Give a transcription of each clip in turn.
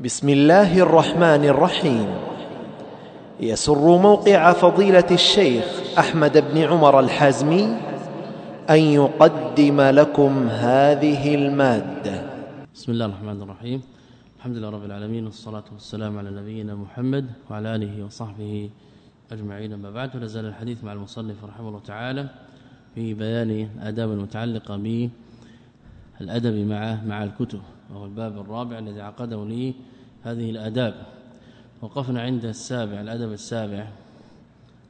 بسم الله الرحمن الرحيم. يسر موقع فضيلة الشيخ أحمد بن عمر الحازمي أن يقدم لكم هذه المادة. بسم الله الرحمن الرحيم. الحمد لله رب العالمين والصلاة والسلام على نبينا محمد وعلى آله وصحبه أجمعين. أما بعد نزل الحديث مع المصنف رحمه الله تعالى في بيان الاداب المتعلقه بالأدب مع مع الكتب. وهو الباب الرابع الذي عقده لي هذه الآداب. وقفنا عند السابع الأدب السابع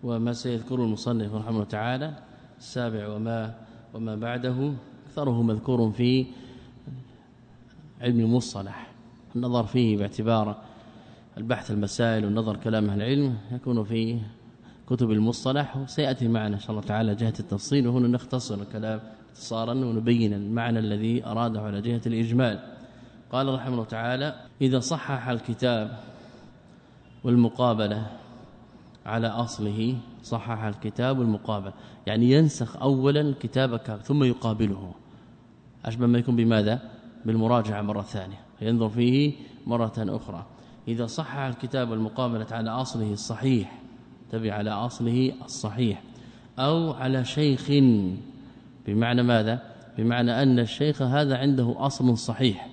وما سيذكره المصنف رحمه الله تعالى السابع وما وما بعده أكثره مذكور في علم المصطلح النظر فيه باعتبار البحث المسائل والنظر كلام أهل العلم يكون في كتب المصطلح وسيأتي معنا إن شاء الله تعالى جهة التفصيل وهنا نختصر الكلام اختصارا ونبين المعنى الذي أراده على جهة الإجمال. قال رحمه الله تعالى إذا صحح الكتاب والمقابلة على أصله صحح الكتاب والمقابلة. يعني ينسخ اولا الكتاب ثم يقابله. أشبه ما يكون بماذا؟ بالمراجعة مرة ثانية ينظر فيه مرة أخرى. إذا صحح الكتاب والمقابلة على أصله الصحيح تبع على أصله الصحيح أو على شيخ بمعنى ماذا؟ بمعنى أن الشيخ هذا عنده أصل صحيح.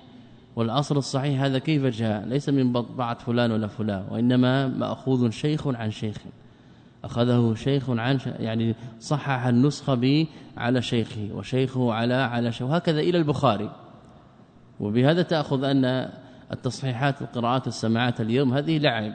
والأصل الصحيح هذا كيف جاء؟ ليس من بعض فلان ولا فلان وإنما مأخوذ شيخ عن شيخ. أخذه شيخ عن يعني صحح النسخه به على شيخه وشيخه على على شيخ وهكذا إلى البخاري. وبهذا تأخذ أن التصحيحات القراءات السماعات اليوم هذه لعب.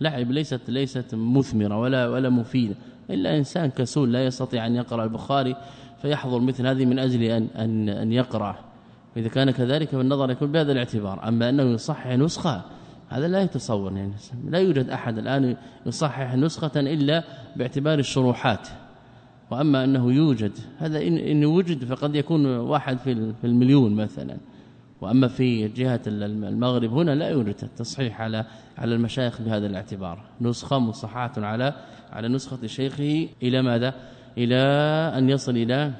لعب ليست ليست مثمرة ولا ولا مفيدة. إلا إنسان كسول لا يستطيع أن يقرأ البخاري فيحضر مثل هذه من أجل ان ان, أن يقرأ. واذا كان كذلك فالنظر يكون بهذا الاعتبار. أما أنه يصحح نسخة هذا لا يتصور يعني. لا يوجد أحد الآن يصحح نسخة إلا باعتبار الشروحات. وأما أنه يوجد هذا ان, إن وجد فقد يكون واحد في في المليون مثلا. وأما في جهة المغرب هنا لا يوجد التصحيح على على المشايخ بهذا الاعتبار. نسخة مصححة على على نسخة شيخه إلى ماذا؟ إلى أن يصل إلى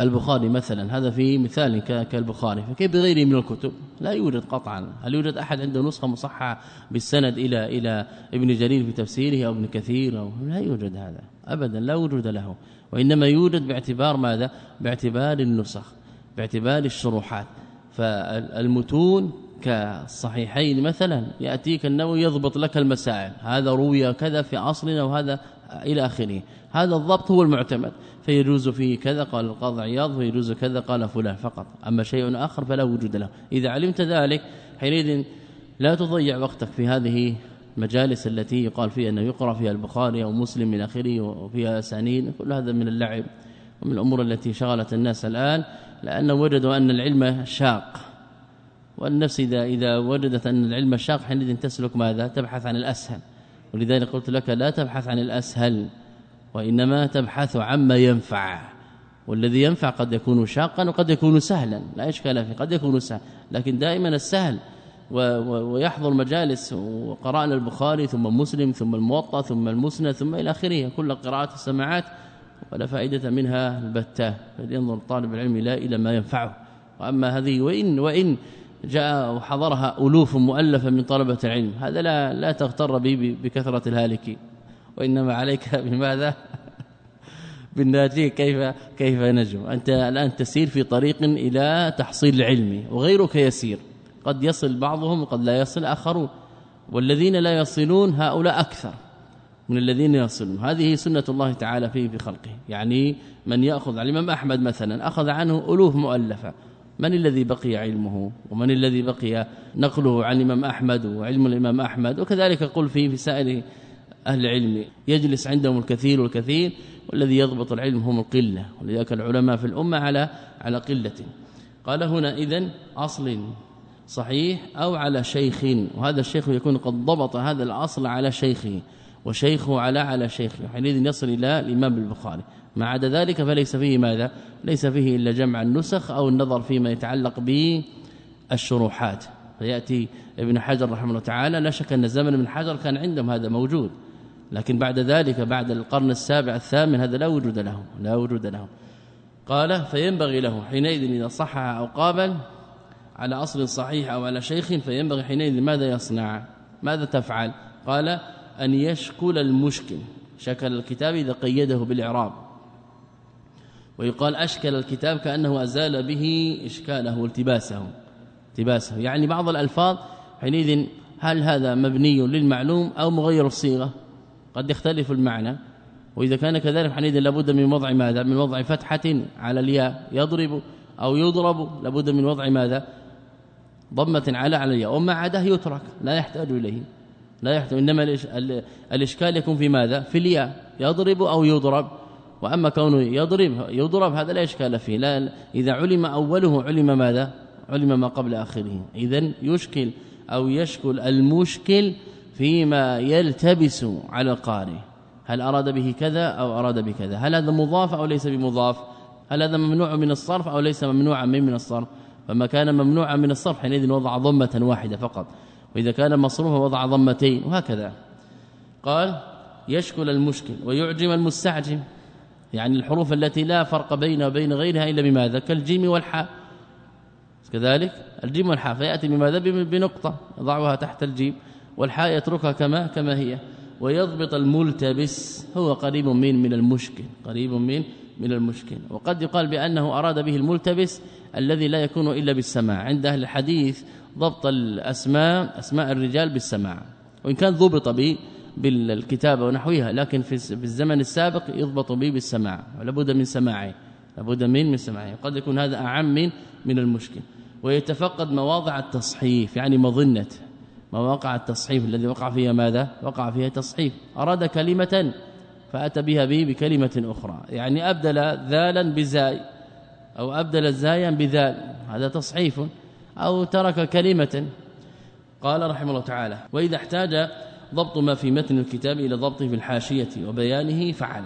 البخاري مثلا هذا في مثال كالبخاري فكيف بغيره من الكتب؟ لا يوجد قطعا. هل يوجد أحد عنده نسخة مصححه بالسند إلى إلى ابن جرير في تفسيره أو ابن كثير أو؟ لا يوجد هذا ابدا لا وجود له. وإنما يوجد باعتبار ماذا؟ باعتبار النسخ باعتبار الشروحات. فالمتون كالصحيحين مثلا يأتيك النووي يضبط لك المسائل هذا روي كذا في أصلنا وهذا إلى آخره. هذا الضبط هو المعتمد. فيجوز فيه كذا قال القاضي عياض ويجوز كذا قال فلان فقط. أما شيء آخر فلا وجود له. إذا علمت ذلك حينئذ لا تضيع وقتك في هذه المجالس التي يقال فيها أنه يقرأ فيها البخاري أو مسلم من آخره وفيها أسانيد. كل هذا من اللعب ومن الأمور التي شغلت الناس الآن لأنه وجدوا أن العلم شاق. والنفس إذا إذا وجدت أن العلم شاق حينئذ تسلك ماذا؟ تبحث عن الأسهل. ولذلك قلت لك لا تبحث عن الأسهل. وإنما تبحث عما ينفع والذي ينفع قد يكون شاقا وقد يكون سهلا لا إشكال فيه قد يكون سهلا لكن دائما السهل. ويحضر مجالس وقرانا البخاري ثم مسلم ثم الموطأ ثم المسند ثم إلى آخره كل قراءات السماعات ولا فائدة منها البتة. فلينظر طالب العلم لا إلى ما ينفعه. وأما هذه وإن وإن جاء وحضرها ألوف مؤلفة من طلبة العلم هذا لا لا تغتر به بكثرة الهالكين. وإنما عليك بماذا؟ بالناجي كيف كيف نجم؟ أنت الآن تسير في طريق إلى تحصيل العلم وغيرك يسير. قد يصل بعضهم وقد لا يصل آخرون. والذين لا يصلون هؤلاء أكثر من الذين يصلون. هذه سنة الله تعالى فيه في خلقه. يعني من يأخذ على الإمام أحمد مثلا أخذ عنه ألوف مؤلفة. من الذي بقي علمه؟ ومن الذي بقي نقله عن الإمام أحمد وعلم الإمام أحمد؟ وكذلك قل في سائر أهل العلم. يجلس عندهم الكثير والكثير والذي يضبط العلم هم القلة ولذلك العلماء في الأمة على على قلة. قال هنا اذا أصل صحيح أو على شيخ وهذا الشيخ يكون قد ضبط هذا الأصل على شيخه وشيخه على على شيخه. حينئذ يصل إلى الإمام البخاري. ما عدا ذلك فليس فيه ماذا؟ ليس فيه إلا جمع النسخ أو النظر فيما يتعلق بالشروحات. فيأتي ابن حجر رحمه الله تعالى لا شك أن زمن ابن حجر كان عندهم هذا موجود. لكن بعد ذلك بعد القرن السابع الثامن هذا لا وجود له لا وجود له. قال فينبغي له حينئذ إذا صح أو قابل على أصل صحيح أو على شيخ فينبغي حينئذ ماذا يصنع؟ ماذا تفعل؟ قال أن يشكل المشكل. شكل الكتاب إذا قيده بالإعراب. ويقال أشكل الكتاب كأنه أزال به إشكاله والتباسه التباسه. يعني بعض الألفاظ حينئذ هل هذا مبني للمعلوم أو مغير الصيغة؟ قد يختلف المعنى وإذا كان كذلك حينئذ لابد من وضع ماذا؟ من وضع فتحة على الياء يضرب أو يضرب لابد من وضع ماذا؟ ضمة على على الياء. وما عداه يترك لا يحتاج إليه. لا يحتاج إنما الإشكال يكون في ماذا؟ في الياء. يضرب أو يضرب. وأما كونه يضرب يضرب هذا لا إشكال فيه. لا إذا علم أوله علم ماذا؟ علم ما قبل آخره. اذا يشكل أو يشكل المشكل فيما يلتبس على القارئ هل أراد به كذا أو أراد بكذا؟ هل هذا مضاف أو ليس بمضاف؟ هل هذا ممنوع من الصرف أو ليس ممنوعا من من الصرف؟ فما كان ممنوعا من الصرف حينئذ وضع ضمة واحدة فقط. وإذا كان مصروفا وضع ضمتين وهكذا. قال يشكل المشكل ويعجم المستعجم يعني الحروف التي لا فرق بينها وبين غيرها إلا بماذا؟ كالجيم والحاء. كذلك الجيم والحاء فيأتي بماذا؟ بنقطة يضعها تحت الجيم. والحاء يتركها كما كما هي. ويضبط الملتبس هو قريب من من المشكل قريب من من المشكل. وقد يقال بأنه أراد به الملتبس الذي لا يكون إلا بالسماع. عند أهل الحديث ضبط الأسماء أسماء الرجال بالسماع. وإن كان ضبط به بالكتابه ونحوها لكن في الزمن السابق يضبط به بالسماع. ولابد من سماعه. لابد من من سماعه. قد يكون هذا أعم من من المشكل. ويتفقد مواضع التصحيف يعني مظنة. مواقع التصحيف الذي وقع فيها ماذا؟ وقع فيها تصحيف. أراد كلمة فأتى بها به بكلمة أخرى. يعني أبدل ذالا بزاي أو أبدل زايا بذال. هذا تصحيف. أو ترك كلمة. قال رحمه الله تعالى وإذا احتاج ضبط ما في متن الكتاب إلى ضبطه في الحاشية وبيانه فعل.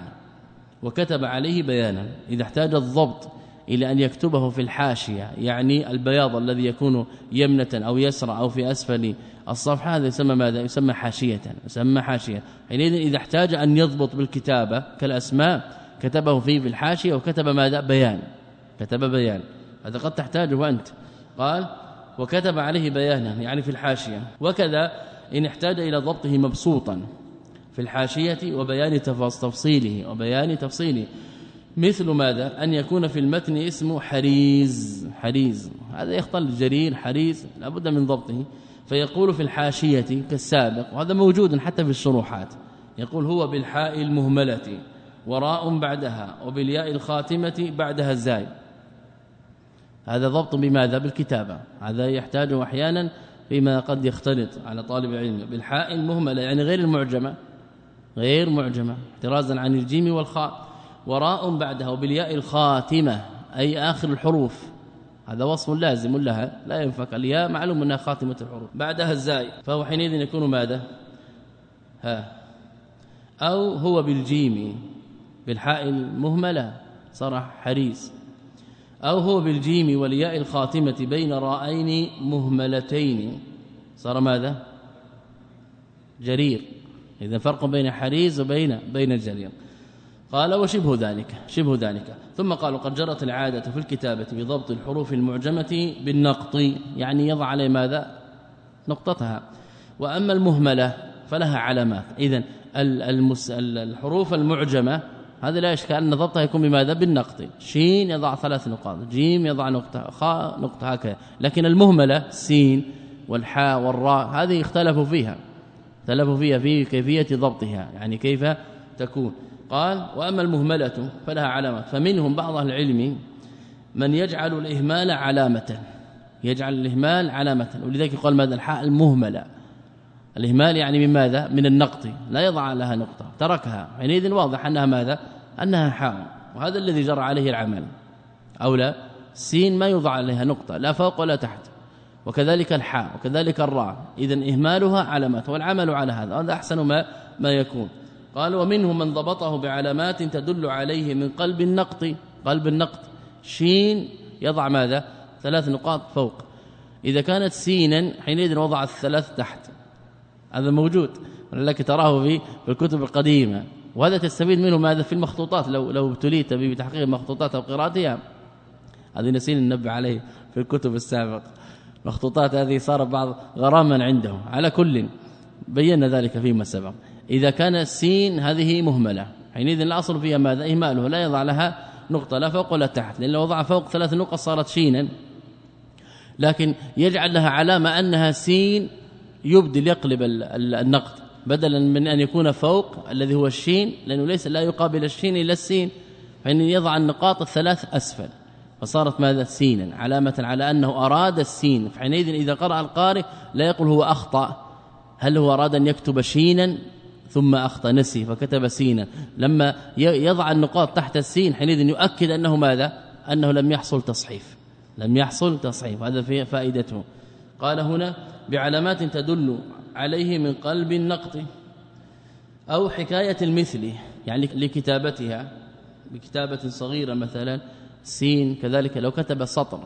وكتب عليه بيانا. إذا احتاج الضبط إلى أن يكتبه في الحاشية يعني البياض الذي يكون يمنة أو يسرى أو في أسفل الصفحة هذا يسمى ماذا؟ يسمى حاشية يسمى حاشية. حينئذ إذا احتاج أن يضبط بالكتابة كالأسماء كتبه فيه في الحاشية وكتب ماذا؟ بيان. كتب بيان. هذا قد تحتاجه أنت. قال وكتب عليه بيانا يعني في الحاشية. وكذا إن احتاج إلى ضبطه مبسوطا في الحاشية وبيان تفصيله وبيان تفصيله. مثل ماذا؟ أن يكون في المتن اسمه حريز حريز. هذا يختل الجرير حريز لابد من ضبطه. فيقول في الحاشية كالسابق وهذا موجود حتى في الشروحات. يقول هو بالحاء المهملة وراء بعدها وبالياء الخاتمة بعدها الزاي. هذا ضبط بماذا؟ بالكتابة. هذا يحتاج أحيانا فيما قد يختلط على طالب العلم بالحاء المهملة يعني غير المعجمة غير معجمة احترازا عن الجيم والخاء. وراء بعدها وبالياء الخاتمة أي آخر الحروف. هذا وصف لازم لها. لا ينفك الياء معلوم أنها خاتمة الحروف. بعدها الزاي فهو حينئذ يكون ماذا؟ ها. أو هو بالجيم بالحاء المهملة صار حريص. أو هو بالجيم والياء الخاتمة بين راءين مهملتين صار ماذا؟ جرير. إذا فرق بين حريز وبين بين الجرير. قال وشبه ذلك شبه ذلك. ثم قالوا قد جرت العادة في الكتابة بضبط الحروف المعجمة بالنقط يعني يضع عليه ماذا؟ نقطتها. وأما المهملة فلها علامات. اذا الحروف المعجمة هذا لا إشكال أن ضبطها يكون بماذا؟ بالنقط. شين يضع ثلاث نقاط جيم يضع نقطة خاء نقطة هكذا. لكن المهملة سين والحاء والراء هذه اختلفوا فيها. اختلفوا فيها في كيفية ضبطها يعني كيف تكون. قال وأما المهملة فلها علامات. فمنهم بعض أهل العلم من يجعل الإهمال علامة. يجعل الإهمال علامة. ولذلك يقال ماذا؟ الحاء المهملة. الإهمال يعني من ماذا؟ من النقط. لا يضع لها نقطة تركها. حينئذ واضح أنها ماذا؟ أنها حاء. وهذا الذي جرى عليه العمل. أو لا سين ما يوضع عليها نقطة لا فوق ولا تحت. وكذلك الحاء وكذلك الراء. اذا إهمالها علامات والعمل على هذا. هذا أحسن ما ما يكون. قال ومنهم من ضبطه بعلامات تدل عليه من قلب النقط قلب النقط. شين يضع ماذا؟ ثلاث نقاط فوق. إذا كانت سينا حينئذ وضع الثلاث تحت. هذا موجود. ولكن تراه في الكتب القديمة. وهذا تستفيد منه ماذا؟ في المخطوطات. لو لو ابتليت بتحقيق المخطوطات أو قراءتها. هذه نسين ننبه عليه في الكتب السابقه المخطوطات هذه صار بعض غراما عندهم على كل. بينا ذلك فيما سبق. إذا كان السين هذه مهملة. حينئذ الاصل فيها ماذا؟ إهماله. لا يضع لها نقطة لا فوق ولا تحت. لأن لو وضع فوق ثلاث نقط صارت شينا. لكن يجعل لها علامة أنها سين يبدل يقلب النقد. بدلا من أن يكون فوق الذي هو الشين لأنه ليس لا يقابل الشين إلا السين. فان يضع النقاط الثلاث أسفل. فصارت ماذا؟ سينا. علامة على أنه أراد السين. فحينئذ إذا قرأ القارئ لا يقول هو أخطأ. هل هو أراد أن يكتب شينا؟ ثم أخطأ نسي فكتب سينا. لما يضع النقاط تحت السين حينئذ يؤكد أنه ماذا؟ أنه لم يحصل تصحيف. لم يحصل تصحيف. هذا فائدته. قال هنا بعلامات تدل عليه من قلب النقط أو حكاية المثل يعني لكتابتها بكتابة صغيرة مثلا سين كذلك لو كتب سطر.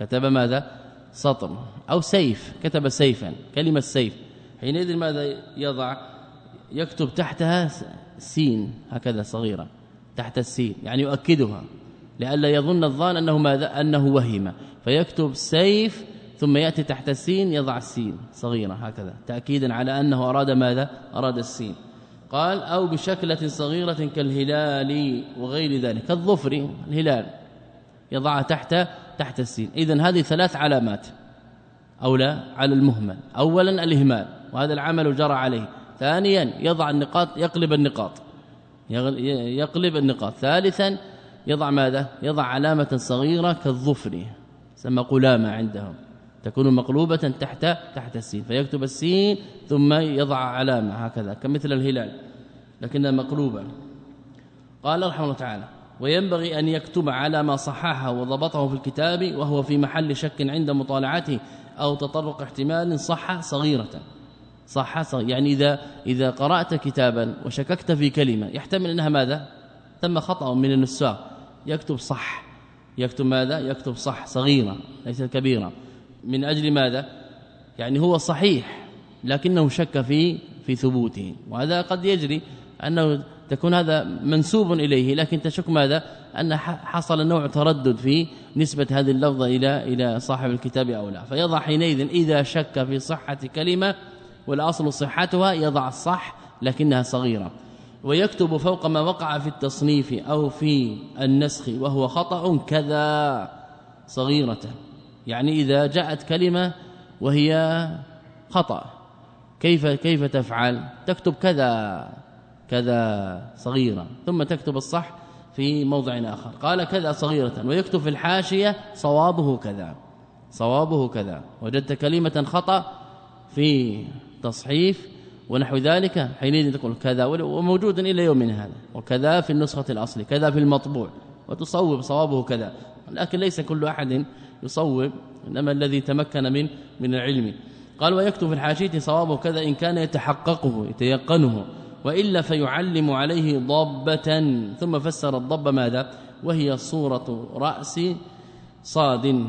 كتب ماذا؟ سطر. أو سيف كتب سيفا كلمة سيف. حينئذ ماذا يضع؟ يكتب تحتها سين هكذا صغيرة تحت السين يعني يؤكدها لئلا يظن الظان أنه ماذا أنه وهم فيكتب سيف ثم يأتي تحت السين يضع السين صغيرة هكذا تاكيدا على أنه أراد ماذا أراد السين. قال أو بشكلة صغيرة كالهلال وغير ذلك كالظفر الهلال يضعها تحت تحت السين. اذا هذه ثلاث علامات أو لا على المهمل. اولا الإهمال وهذا العمل جرى عليه. ثانيا يضع النقاط يقلب النقاط. يقلب النقاط. ثالثا يضع ماذا؟ يضع علامة صغيرة كالظفر سمى قلامة عندهم. تكون مقلوبة تحت تحت السين فيكتب السين ثم يضع علامة هكذا كمثل الهلال لكنها مقلوبة. قال رحمه الله تعالى وينبغي أن يكتب على ما صححه وضبطه في الكتاب وهو في محل شك عند مطالعته أو تطرق احتمال صح صغيرة. صح يعني إذا إذا قرأت كتابا وشككت في كلمة يحتمل أنها ماذا؟ ثم خطأ من النساق يكتب صح. يكتب ماذا؟ يكتب صح صغيرة ليست كبيرة من أجل ماذا؟ يعني هو صحيح لكنه شك في في ثبوته. وهذا قد يجري أنه تكون هذا منسوب إليه لكن تشك ماذا؟ أن حصل نوع تردد في نسبة هذه اللفظة إلى إلى صاحب الكتاب أو لا. فيضع حينئذ إذا شك في صحة كلمة والأصل صحتها يضع الصح لكنها صغيرة. ويكتب فوق ما وقع في التصنيف أو في النسخ وهو خطأ كذا صغيرة. يعني إذا جاءت كلمة وهي خطأ. كيف كيف تفعل؟ تكتب كذا كذا صغيرة. ثم تكتب الصح في موضع آخر. قال كذا صغيرة. ويكتب في الحاشية صوابه كذا. صوابه كذا. وجدت كلمة خطأ في تصحيف ونحو ذلك حينئذ تقول كذا وموجود إلى يومنا هذا وكذا في النسخة الأصلي كذا في المطبوع وتصوب صوابه كذا لكن ليس كل أحد يصوب إنما الذي تمكن من من العلم. قال ويكتب في الحاشية صوابه كذا إن كان يتحققه يتيقنه وإلا فيعلم عليه ضبة. ثم فسر الضب ماذا؟ وهي صورة رأس صاد.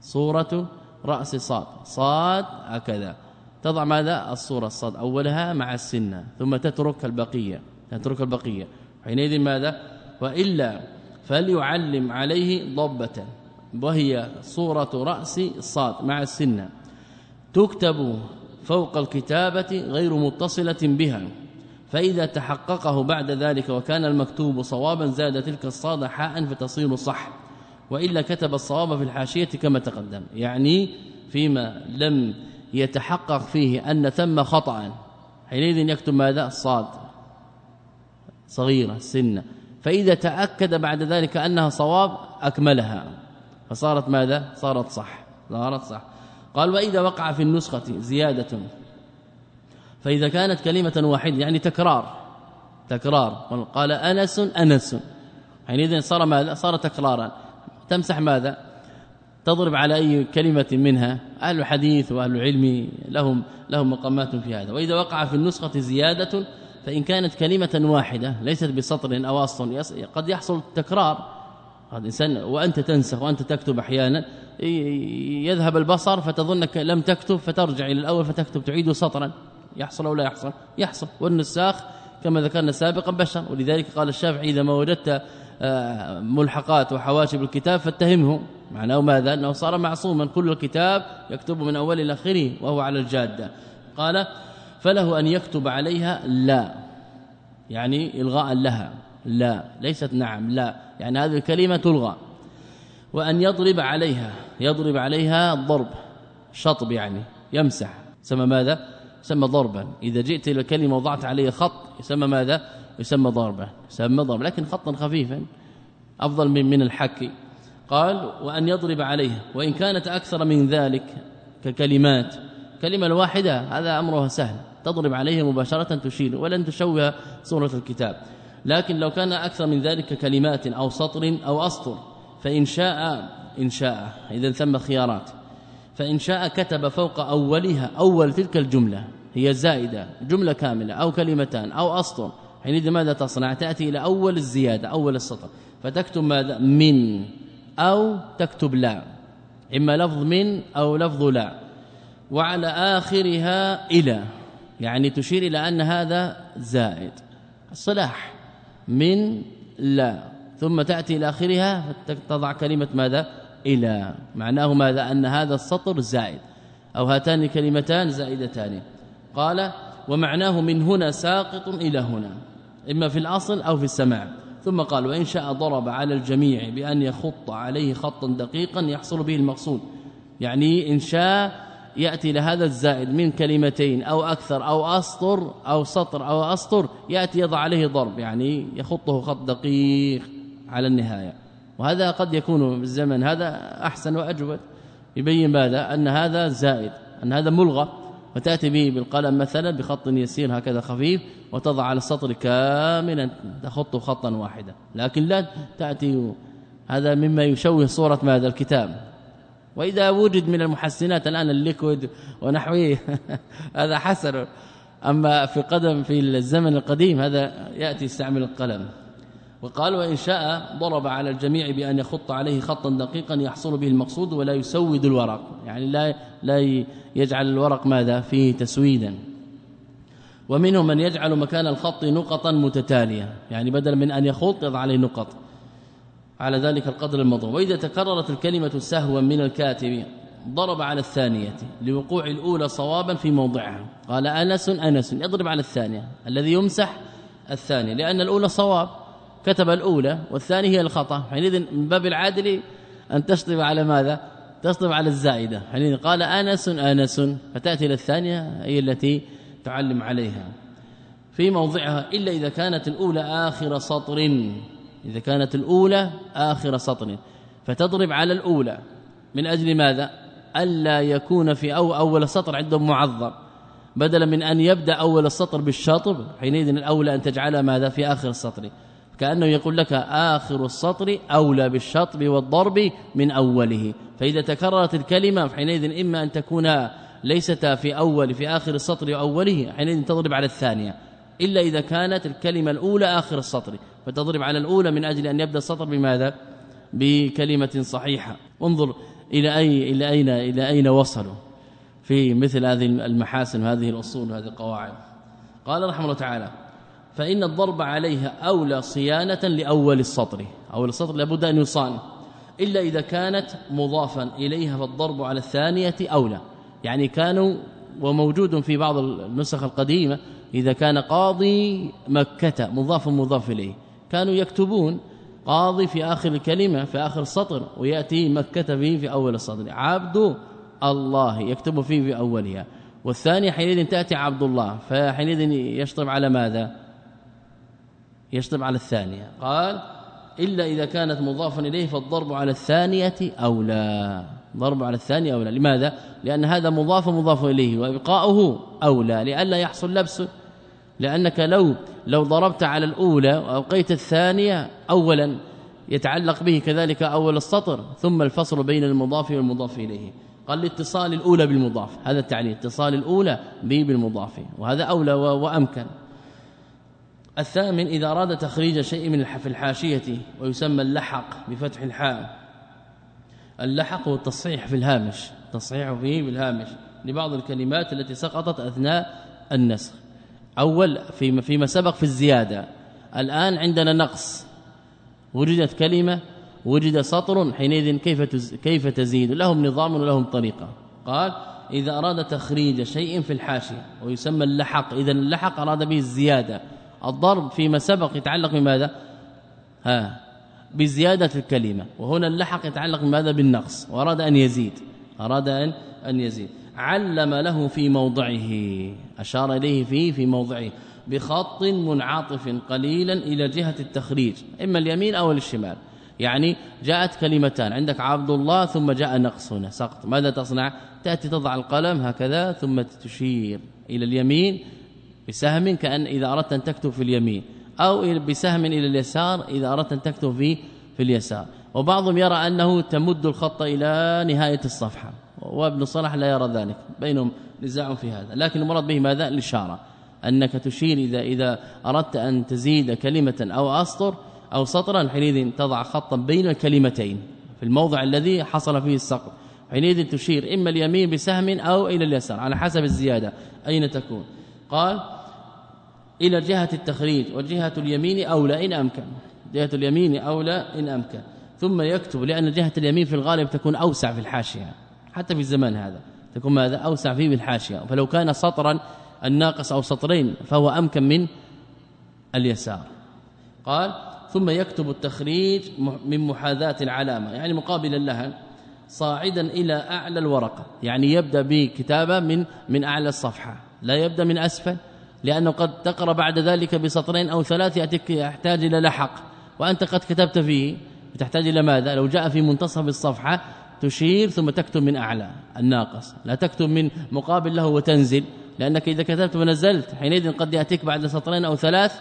صورة رأس صاد. صاد هكذا. تضع ماذا؟ الصورة الصاد. أولها مع السنة ثم تترك البقية تترك البقية. حينئذ ماذا؟ وإلا فليعلم عليه ضبة وهي صورة رأس الصاد مع السنة. تكتب فوق الكتابة غير متصلة بها فإذا تحققه بعد ذلك وكان المكتوب صوابا زاد تلك الصاد حاء فتصير صح. وإلا كتب الصواب في الحاشية كما تقدم يعني فيما لم يتحقق فيه أن ثم خطأ. حينئذ يكتب ماذا؟ الصاد صغيرة سنة. فإذا تأكد بعد ذلك أنها صواب أكملها. فصارت ماذا؟ صارت صح. صارت صح. قال وإذا وقع في النسخة زيادة. فإذا كانت كلمة واحدة يعني تكرار. تكرار. قال أنس أنس. حينئذ صار ماذا؟ صار تكرارا. تمسح ماذا؟ تضرب على أي كلمة منها. أهل الحديث وأهل العلم لهم لهم مقامات في هذا. وإذا وقع في النسخة زيادة فإن كانت كلمة واحدة ليست بسطر أو أصل قد يحصل تكرار. هذا إنسان وأنت تنسخ وأنت تكتب أحيانا يذهب البصر فتظنك لم تكتب فترجع إلى الأول فتكتب. تعيد سطرا. يحصل أو لا يحصل؟ يحصل. والنساخ كما ذكرنا سابقا بشر. ولذلك قال الشافعي إذا ما وجدت ملحقات وحواشي بالكتاب فاتهمه. معناه ماذا؟ أنه صار معصوما كل الكتاب يكتب من أول إلى آخره وهو على الجادة. قال فله أن يكتب عليها لا. يعني إلغاء لها. لا ليست نعم لا. يعني هذه الكلمة تلغى. وأن يضرب عليها يضرب عليها ضرب شطب يعني يمسح. سمى ماذا؟ سمى ضربا. إذا جئت إلى الكلمة وضعت عليه خط يسمى ماذا؟ يسمى ضربا يسمى ضرب لكن خطا خفيفا أفضل من من الحك. قال وأن يضرب عليها وإن كانت أكثر من ذلك ككلمات. كلمة الواحدة هذا أمرها سهل. تضرب عليه مباشرة تشير ولن تشوه صورة الكتاب. لكن لو كان أكثر من ذلك كلمات أو سطر أو أسطر فإن شاء إن شاء اذا ثم خيارات. فإن شاء كتب فوق أولها أول تلك الجملة هي زائدة جملة كاملة أو كلمتان أو أسطر. حينئذ ماذا تصنع؟ تأتي إلى أول الزيادة أول السطر. فتكتب ماذا؟ من أو تكتب لا. إما لفظ من أو لفظ لا. وعلى آخرها إلى. يعني تشير إلى أن هذا زائد. الصلاح. من لا. ثم تأتي إلى آخرها فتضع كلمة ماذا؟ إلى. معناه ماذا؟ أن هذا السطر زائد. أو هاتان الكلمتان زائدتان. قال ومعناه من هنا ساقط إلى هنا. إما في الأصل أو في السماع. ثم قال وإن شاء ضرب على الجميع بأن يخط عليه خطا دقيقا يحصل به المقصود. يعني إن شاء يأتي لهذا الزائد من كلمتين أو أكثر أو أسطر أو سطر أو أسطر يأتي يضع عليه ضرب يعني يخطه خط دقيق على النهاية. وهذا قد يكون بالزمن هذا أحسن وأجود. يبين ماذا؟ أن هذا زائد أن هذا ملغى. وتأتي به بالقلم مثلا بخط يسير هكذا خفيف وتضع على السطر كاملا تخط خطا واحدا. لكن لا تأتي هذا مما يشوه صورة ماذا الكتاب. وإذا وجد من المحسنات الآن الليكويد ونحوه هذا حسن أما في قدم في الزمن القديم هذا يأتي يستعمل القلم. وقال وإن شاء ضرب على الجميع بأن يخط عليه خطا دقيقا يحصل به المقصود ولا يسود الورق. يعني لا لا يجعل الورق ماذا؟ فيه تسويدا. ومنهم من يجعل مكان الخط نقطا متتالية. يعني بدل من أن يخط يضع عليه نقط. على ذلك القدر المضروب وإذا تكررت الكلمة سهوا من الكاتب ضرب على الثانية لوقوع الأولى صوابا في موضعها. قال أنس أنس يضرب على الثانية. الذي يمسح الثانية لأن الأولى صواب. كتب الأولى والثانية هي الخطأ. حينئذ من باب العادل أن تشطب على ماذا؟ تشطب على الزائدة. حينئذ قال آنس فتأتي إلى الثانية هي التي تعلم عليها. في موضعها إلا إذا كانت الأولى آخر سطر. إذا كانت الأولى آخر سطر. فتضرب على الأولى. من أجل ماذا؟ ألا يكون في أو أول سطر عندهم معظم بدلا من أن يبدأ أول السطر بالشاطب حينئذ الأولى أن تجعلها ماذا؟ في آخر السطر. كأنه يقول لك آخر السطر أولى بالشطب والضرب من أوله. فإذا تكررت الكلمة حينئذ إما أن تكون ليست في أول في آخر السطر اوله حينئذ تضرب على الثانية. إلا إذا كانت الكلمة الأولى آخر السطر فتضرب على الأولى من أجل أن يبدأ السطر بماذا؟ بكلمة صحيحة. انظر إلى أي إلى أين إلى أين وصلوا في مثل هذه المحاسن وهذه الأصول وهذه القواعد. قال رحمه الله تعالى فإن الضرب عليها أولى صيانة لأول السطر. أول السطر لابد أن يصان. إلا إذا كانت مضافا إليها فالضرب على الثانية أولى. يعني كانوا وموجود في بعض النسخ القديمة إذا كان قاضي مكة مضاف مضاف إليه. كانوا يكتبون قاضي في آخر الكلمة في آخر السطر ويأتي مكة فيه في أول السطر. عبد الله يكتب فيه في أولها. والثاني حينئذ تأتي عبد الله. فحينئذ يشطب على ماذا؟ يشطب على الثانية. قال إلا إذا كانت مضافا إليه فالضرب على الثانية أولى. ضرب على الثانية أولى. لماذا؟ لأن هذا مضاف مضاف إليه وإبقاؤه أولى. لئلا يحصل لبس. لأنك لو لو ضربت على الأولى وابقيت الثانية اولا يتعلق به كذلك أول السطر ثم الفصل بين المضاف والمضاف إليه. قال الاتصال الأولى بالمضاف. هذا التعليل اتصال الأولى به بالمضاف. وهذا أولى وأمكن. الثامن إذا أراد تخريج شيء من في الحاشية ويسمى اللحق بفتح الحاء. اللحق هو التصحيح في الهامش تصحيح فيه بالهامش لبعض الكلمات التي سقطت أثناء النسخ. أول فيما فيما سبق في الزيادة. الآن عندنا نقص. وجدت كلمة وجد سطر حينئذ كيف كيف تزيد؟ لهم نظام ولهم طريقة. قال إذا أراد تخريج شيء في الحاشية ويسمى اللحق إذا اللحق أراد به الزيادة. الضرب فيما سبق يتعلق بماذا؟ ها بزيادة الكلمة. وهنا اللحق يتعلق بماذا؟ بالنقص. وأراد أن يزيد. أراد أن أن يزيد. علم له في موضعه. أشار إليه فيه في موضعه. بخط منعطف قليلا إلى جهة التخريج إما اليمين أو الشمال. يعني جاءت كلمتان. عندك عبد الله ثم جاء نقص هنا. سقط. ماذا تصنع؟ تأتي تضع القلم هكذا ثم تشير إلى اليمين. بسهم كأن إذا أردت أن تكتب في اليمين أو بسهم إلى اليسار إذا أردت أن تكتب في في اليسار. وبعضهم يرى أنه تمد الخط إلى نهاية الصفحة. وابن صلاح لا يرى ذلك بينهم نزاع في هذا. لكن المراد به ماذا؟ الإشارة. أنك تشير إذا إذا أردت أن تزيد كلمة أو أسطر أو سطرا حينئذ تضع خطا بين الكلمتين. في الموضع الذي حصل فيه السقط. حينئذ تشير إما اليمين بسهم أو إلى اليسار. على حسب الزيادة أين تكون؟ قال إلى جهة التخريج وجهة اليمين أولى إن أمكن. جهة اليمين أولى إن أمكن. ثم يكتب لأن جهة اليمين في الغالب تكون أوسع في الحاشية حتى في الزمان هذا تكون ماذا؟ أوسع فيه بالحاشية فلو كان سطرا الناقص أو سطرين فهو أمكن من اليسار. قال ثم يكتب التخريج من محاذاة العلامة يعني مقابلا لها صاعدا إلى أعلى الورقة يعني يبدأ بكتابة من من أعلى الصفحة. لا يبدأ من أسفل لأنه قد تقرأ بعد ذلك بسطرين أو ثلاث يأتيك يحتاج إلى لحق. وأنت قد كتبت فيه تحتاج إلى ماذا؟ لو جاء في منتصف الصفحة تشير ثم تكتب من أعلى الناقص. لا تكتب من مقابل له وتنزل لأنك إذا كتبت ونزلت حينئذ قد يأتيك بعد سطرين أو ثلاث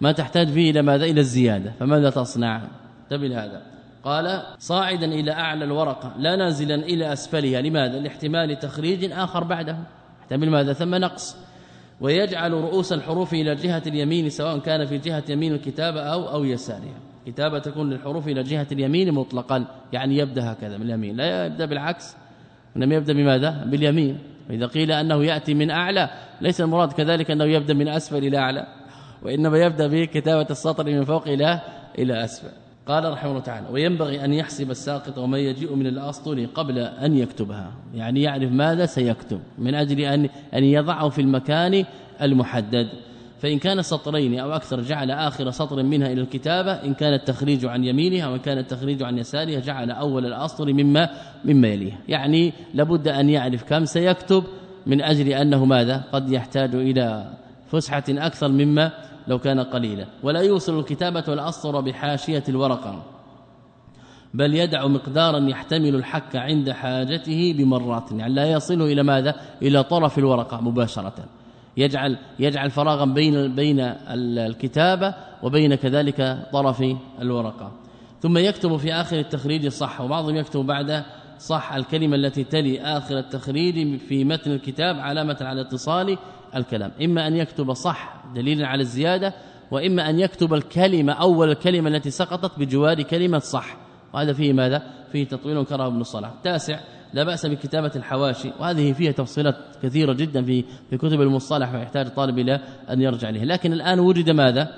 ما تحتاج فيه إلى ماذا؟ إلى الزيادة. فماذا تصنع؟ انتبه هذا قال صاعدا إلى أعلى الورقة لا نازلا إلى أسفلها. لماذا؟ لاحتمال تخريج آخر بعده. احتمال ماذا ثم نقص. ويجعل رؤوس الحروف إلى جهة اليمين سواء كان في جهة يمين الكتابه أو أو يسارها كتابه تكون للحروف إلى جهة اليمين مطلقا يعني يبدأ هكذا من اليمين. لا يبدأ بالعكس. إنما يبدأ بماذا؟ باليمين. وإذا قيل أنه يأتي من أعلى ليس المراد كذلك أنه يبدأ من أسفل إلى أعلى وإنما يبدأ بكتابة السطر من فوق إلى إلى أسفل. قال رحمه الله تعالى وينبغي أن يحسب الساقط وما يجيء من الاسطر قبل أن يكتبها. يعني يعرف ماذا سيكتب من أجل أن أن يضعه في المكان المحدد. فإن كان سطرين أو أكثر جعل آخر سطر منها إلى الكتابة إن كان التخريج عن يمينها وإن كان التخريج عن يسارها جعل أول الأسطر مما مما يليه. يعني لابد أن يعرف كم سيكتب من أجل أنه ماذا؟ قد يحتاج إلى فسحة أكثر مما لو كان قليلا. ولا يوصل الكتابة والأسطر بحاشية الورقة. بل يدع مقدارا يحتمل الحك عند حاجته بمرات. يعني لا يصل إلى ماذا؟ إلى طرف الورقة مباشرة. يجعل يجعل فراغا بين بين الكتابة وبين كذلك طرف الورقة. ثم يكتب في آخر التخريج الصح وبعضهم يكتب بعد صح الكلمة التي تلي آخر التخريج في متن الكتاب علامة على اتصال الكلام. إما أن يكتب صح دليلا على الزيادة وإما أن يكتب الكلمة أول الكلمة التي سقطت بجوار كلمة صح. وهذا فيه ماذا؟ فيه تطويل كره ابن الصلاح تاسع لا بأس بكتابة الحواشي. وهذه فيها تفصيلات كثيرة جدا في في كتب المصطلح ويحتاج الطالب إلى أن يرجع لها لكن الآن وجد ماذا؟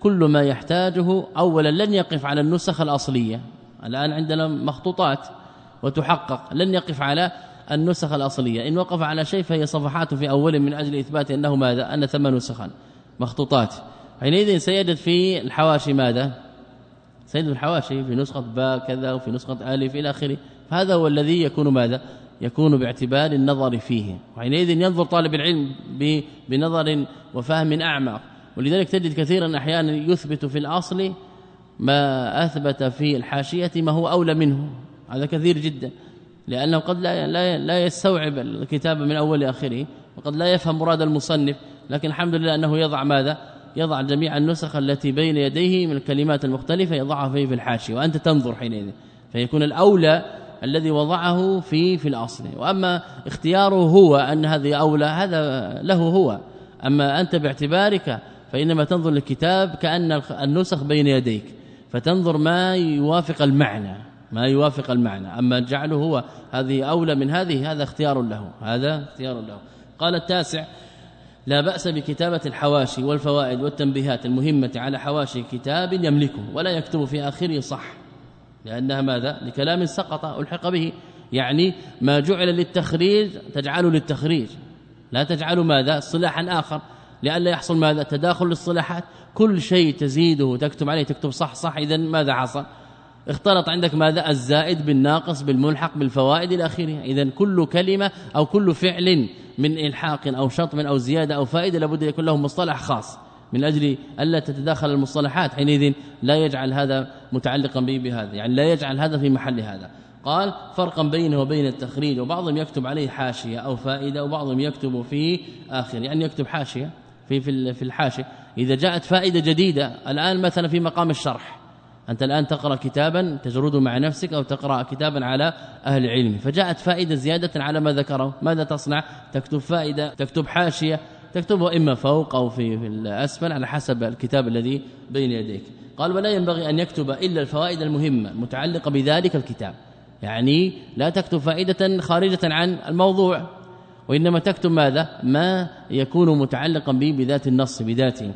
كل ما يحتاجه اولا لن يقف على النسخ الأصلية. الآن عندنا مخطوطات وتحقق. لن يقف على النسخ الأصلية. إن وقف على شيء فهي صفحات في أول من أجل إثبات أنه ماذا؟ أن ثم نسخا. مخطوطات. حينئذ سيجد في الحواشي ماذا؟ سيجد الحواشي في نسخة باء كذا وفي نسخة ألف إلى آخره. هذا هو الذي يكون ماذا؟ يكون باعتبار النظر فيه. وحينئذ ينظر طالب العلم بنظر وفهم أعمق. ولذلك تجد كثيرا أحيانا يثبت في الأصل ما أثبت في الحاشية ما هو أولى منه. هذا كثير جدا. لأنه قد لا لا, يستوعب الكتاب من أول لآخره وقد لا يفهم مراد المصنف لكن الحمد لله أنه يضع ماذا؟ يضع جميع النسخ التي بين يديه من الكلمات المختلفة يضعها فيه في الحاشية وأنت تنظر حينئذ فيكون الأولى الذي وضعه في في الأصل. وأما اختياره هو أن هذه أولى هذا له هو. أما أنت باعتبارك فإنما تنظر للكتاب كأن النسخ بين يديك فتنظر ما يوافق المعنى. ما يوافق المعنى. أما جعله هو هذه أولى من هذه هذا اختيار له. هذا اختيار له. قال التاسع لا بأس بكتابة الحواشي والفوائد والتنبيهات المهمة على حواشي كتاب يملكه ولا يكتب في آخره صح. لأنها ماذا؟ لكلام سقط ألحق به. يعني ما جعل للتخريج تجعله للتخريج. لا تجعل ماذا؟ صلاحا آخر. لئلا يحصل ماذا؟ تداخل للصلاحات. كل شيء تزيده تكتب عليه تكتب صح صح اذا ماذا حصل؟ اختلط عندك ماذا؟ الزائد بالناقص بالملحق بالفوائد إلى آخره. اذا كل كلمة أو كل فعل من إلحاق أو شطم أو زيادة أو فائدة لابد يكون له مصطلح خاص. من أجل ألا تتداخل المصطلحات حينئذ لا يجعل هذا متعلقا به بهذا. يعني لا يجعل هذا في محل هذا. قال فرقا بينه وبين التخريج وبعضهم يكتب عليه حاشية أو فائدة وبعضهم يكتب في اخر يعني يكتب حاشية في في الحاشية. إذا جاءت فائدة جديدة الآن مثلا في مقام الشرح. أنت الآن تقرأ كتابا تجرده مع نفسك أو تقرأ كتابا على أهل العلم. فجاءت فائدة زيادة على ما ذكره. ماذا تصنع؟ تكتب فائدة تكتب حاشية تكتبه إما فوق أو في, في الأسفل على حسب الكتاب الذي بين يديك. قال ولا ينبغي أن يكتب إلا الفوائد المهمة المتعلقه بذلك الكتاب. يعني لا تكتب فائدة خارجة عن الموضوع. وإنما تكتب ماذا؟ ما يكون متعلقا به بذات النص بذاته.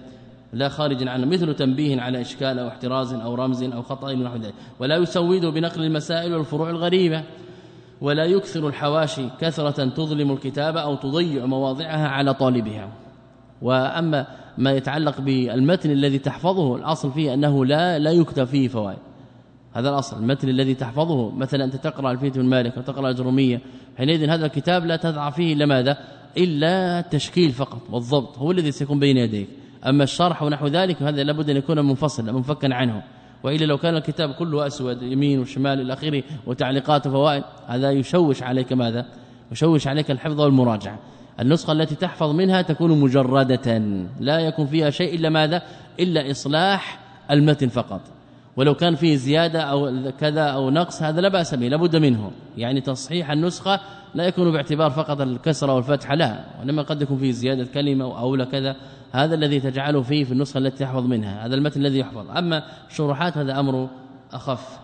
لا خارجا عنه مثل تنبيه على إشكال أو احتراز أو رمز أو خطأ نحو ذلك. ولا يسود بنقل المسائل والفروع الغريبة. ولا يكثر الحواشي كثرة تظلم الكتابة أو تضيع مواضعها على طالبها. وأما ما يتعلق بالمتن الذي تحفظه الأصل فيه أنه لا لا يكتب فيه فوائد. هذا الأصل المتن الذي تحفظه. مثلا أنت تقرأ الفيه بن مالك وتقرأ الجروميه حينئذ هذا الكتاب لا تضع فيه إلا ماذا؟ إلا التشكيل فقط والضبط هو الذي سيكون بين يديك. أما الشرح ونحو ذلك هذا لابد أن يكون منفصلا منفكا عنه. وإلا لو كان الكتاب كله أسود يمين وشمال إلى آخره وتعليقات وفوائد هذا يشوش عليك ماذا؟ يشوش عليك الحفظ والمراجعة. النسخة التي تحفظ منها تكون مجردة لا يكون فيها شيء إلا ماذا؟ إلا إصلاح المتن فقط. ولو كان فيه زيادة أو كذا أو نقص هذا لا بأس به لابد منه. يعني تصحيح النسخة لا يكون باعتبار فقط الكسرة والفتحة لا. وإنما قد يكون فيه زيادة كلمة أو أولى كذا. هذا الذي تجعله فيه في النسخة التي تحفظ منها هذا المتن الذي يحفظ. أما الشروحات هذا أمر أخف.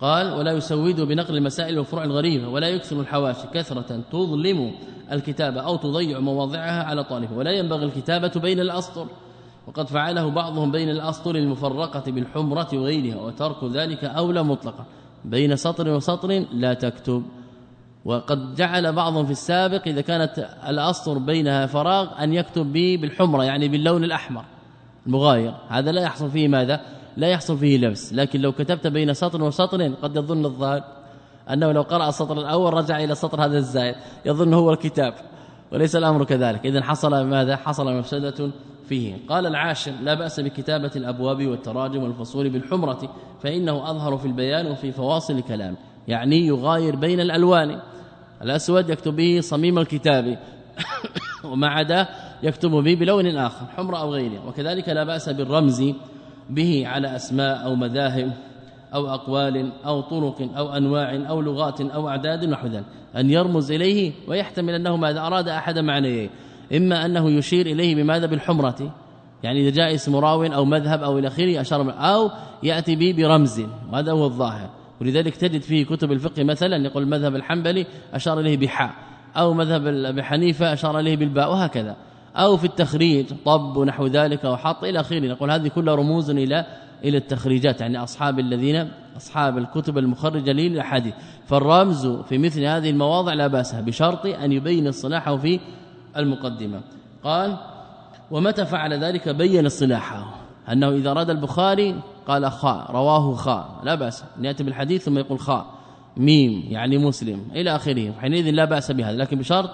قال ولا يسود بنقل المسائل والفروع الغريبه ولا يكثر الحواشي كثرة. تظلم الكتابه أو تضيع مواضعها على طالبه. ولا ينبغي الكتابة بين الأسطر. وقد فعله بعضهم بين الأسطر المفرقة بالحمرة وغيرها وترك ذلك أولى مطلقا. بين سطر وسطر لا تكتب. وقد جعل بعضهم في السابق إذا كانت الأسطر بينها فراغ أن يكتب به بالحمرة يعني باللون الأحمر المغاير. هذا لا يحصل فيه ماذا؟ لا يحصل فيه لبس. لكن لو كتبت بين سطر وسطر قد يظن الظاهر أنه لو قرأ السطر الأول رجع إلى السطر هذا الزائد يظن هو الكتاب وليس الأمر كذلك. اذا حصل ماذا؟ حصل مفسدة فيه. قال العاشر لا بأس بكتابة الأبواب والتراجم والفصول بالحمرة فإنه أظهر في البيان وفي فواصل الكلام. يعني يغاير بين الألوان. الأسود يكتب به صميم الكتاب. وما عدا يكتب به بلون آخر حمر أو غيره وكذلك لا بأس بالرمز به على أسماء أو مذاهب أو أقوال أو طرق أو أنواع أو لغات أو أعداد نحو ذلك. أن يرمز إليه ويحتمل أنه ماذا أراد أحد معنيه. إما أنه يشير إليه بماذا؟ بالحمرة. يعني إذا جاء اسم راو أو مذهب أو إلى آخره أشار أو يأتي به برمز. وهذا هو الظاهر. ولذلك تجد في كتب الفقه مثلا يقول المذهب الحنبلي أشار إليه بحاء أو مذهب أبي حنيفة أشار إليه بالباء وهكذا. أو في التخريج طب ونحو ذلك وحط إلى آخره نقول هذه كلها رموز إلى إلى التخريجات يعني أصحاب الذين أصحاب الكتب المخرجة للأحاديث. فالرمز في مثل هذه المواضع لا بأس بشرط أن يبين الصلاح في المقدمة. قال ومتى فعل ذلك بين الصلاح؟ أنه إذا راد البخاري قال خاء رواه خاء. لا بأس. يأتي بالحديث ثم يقول خاء. ميم يعني مسلم. إلى آخره. حينئذ لا بأس بهذا لكن بشرط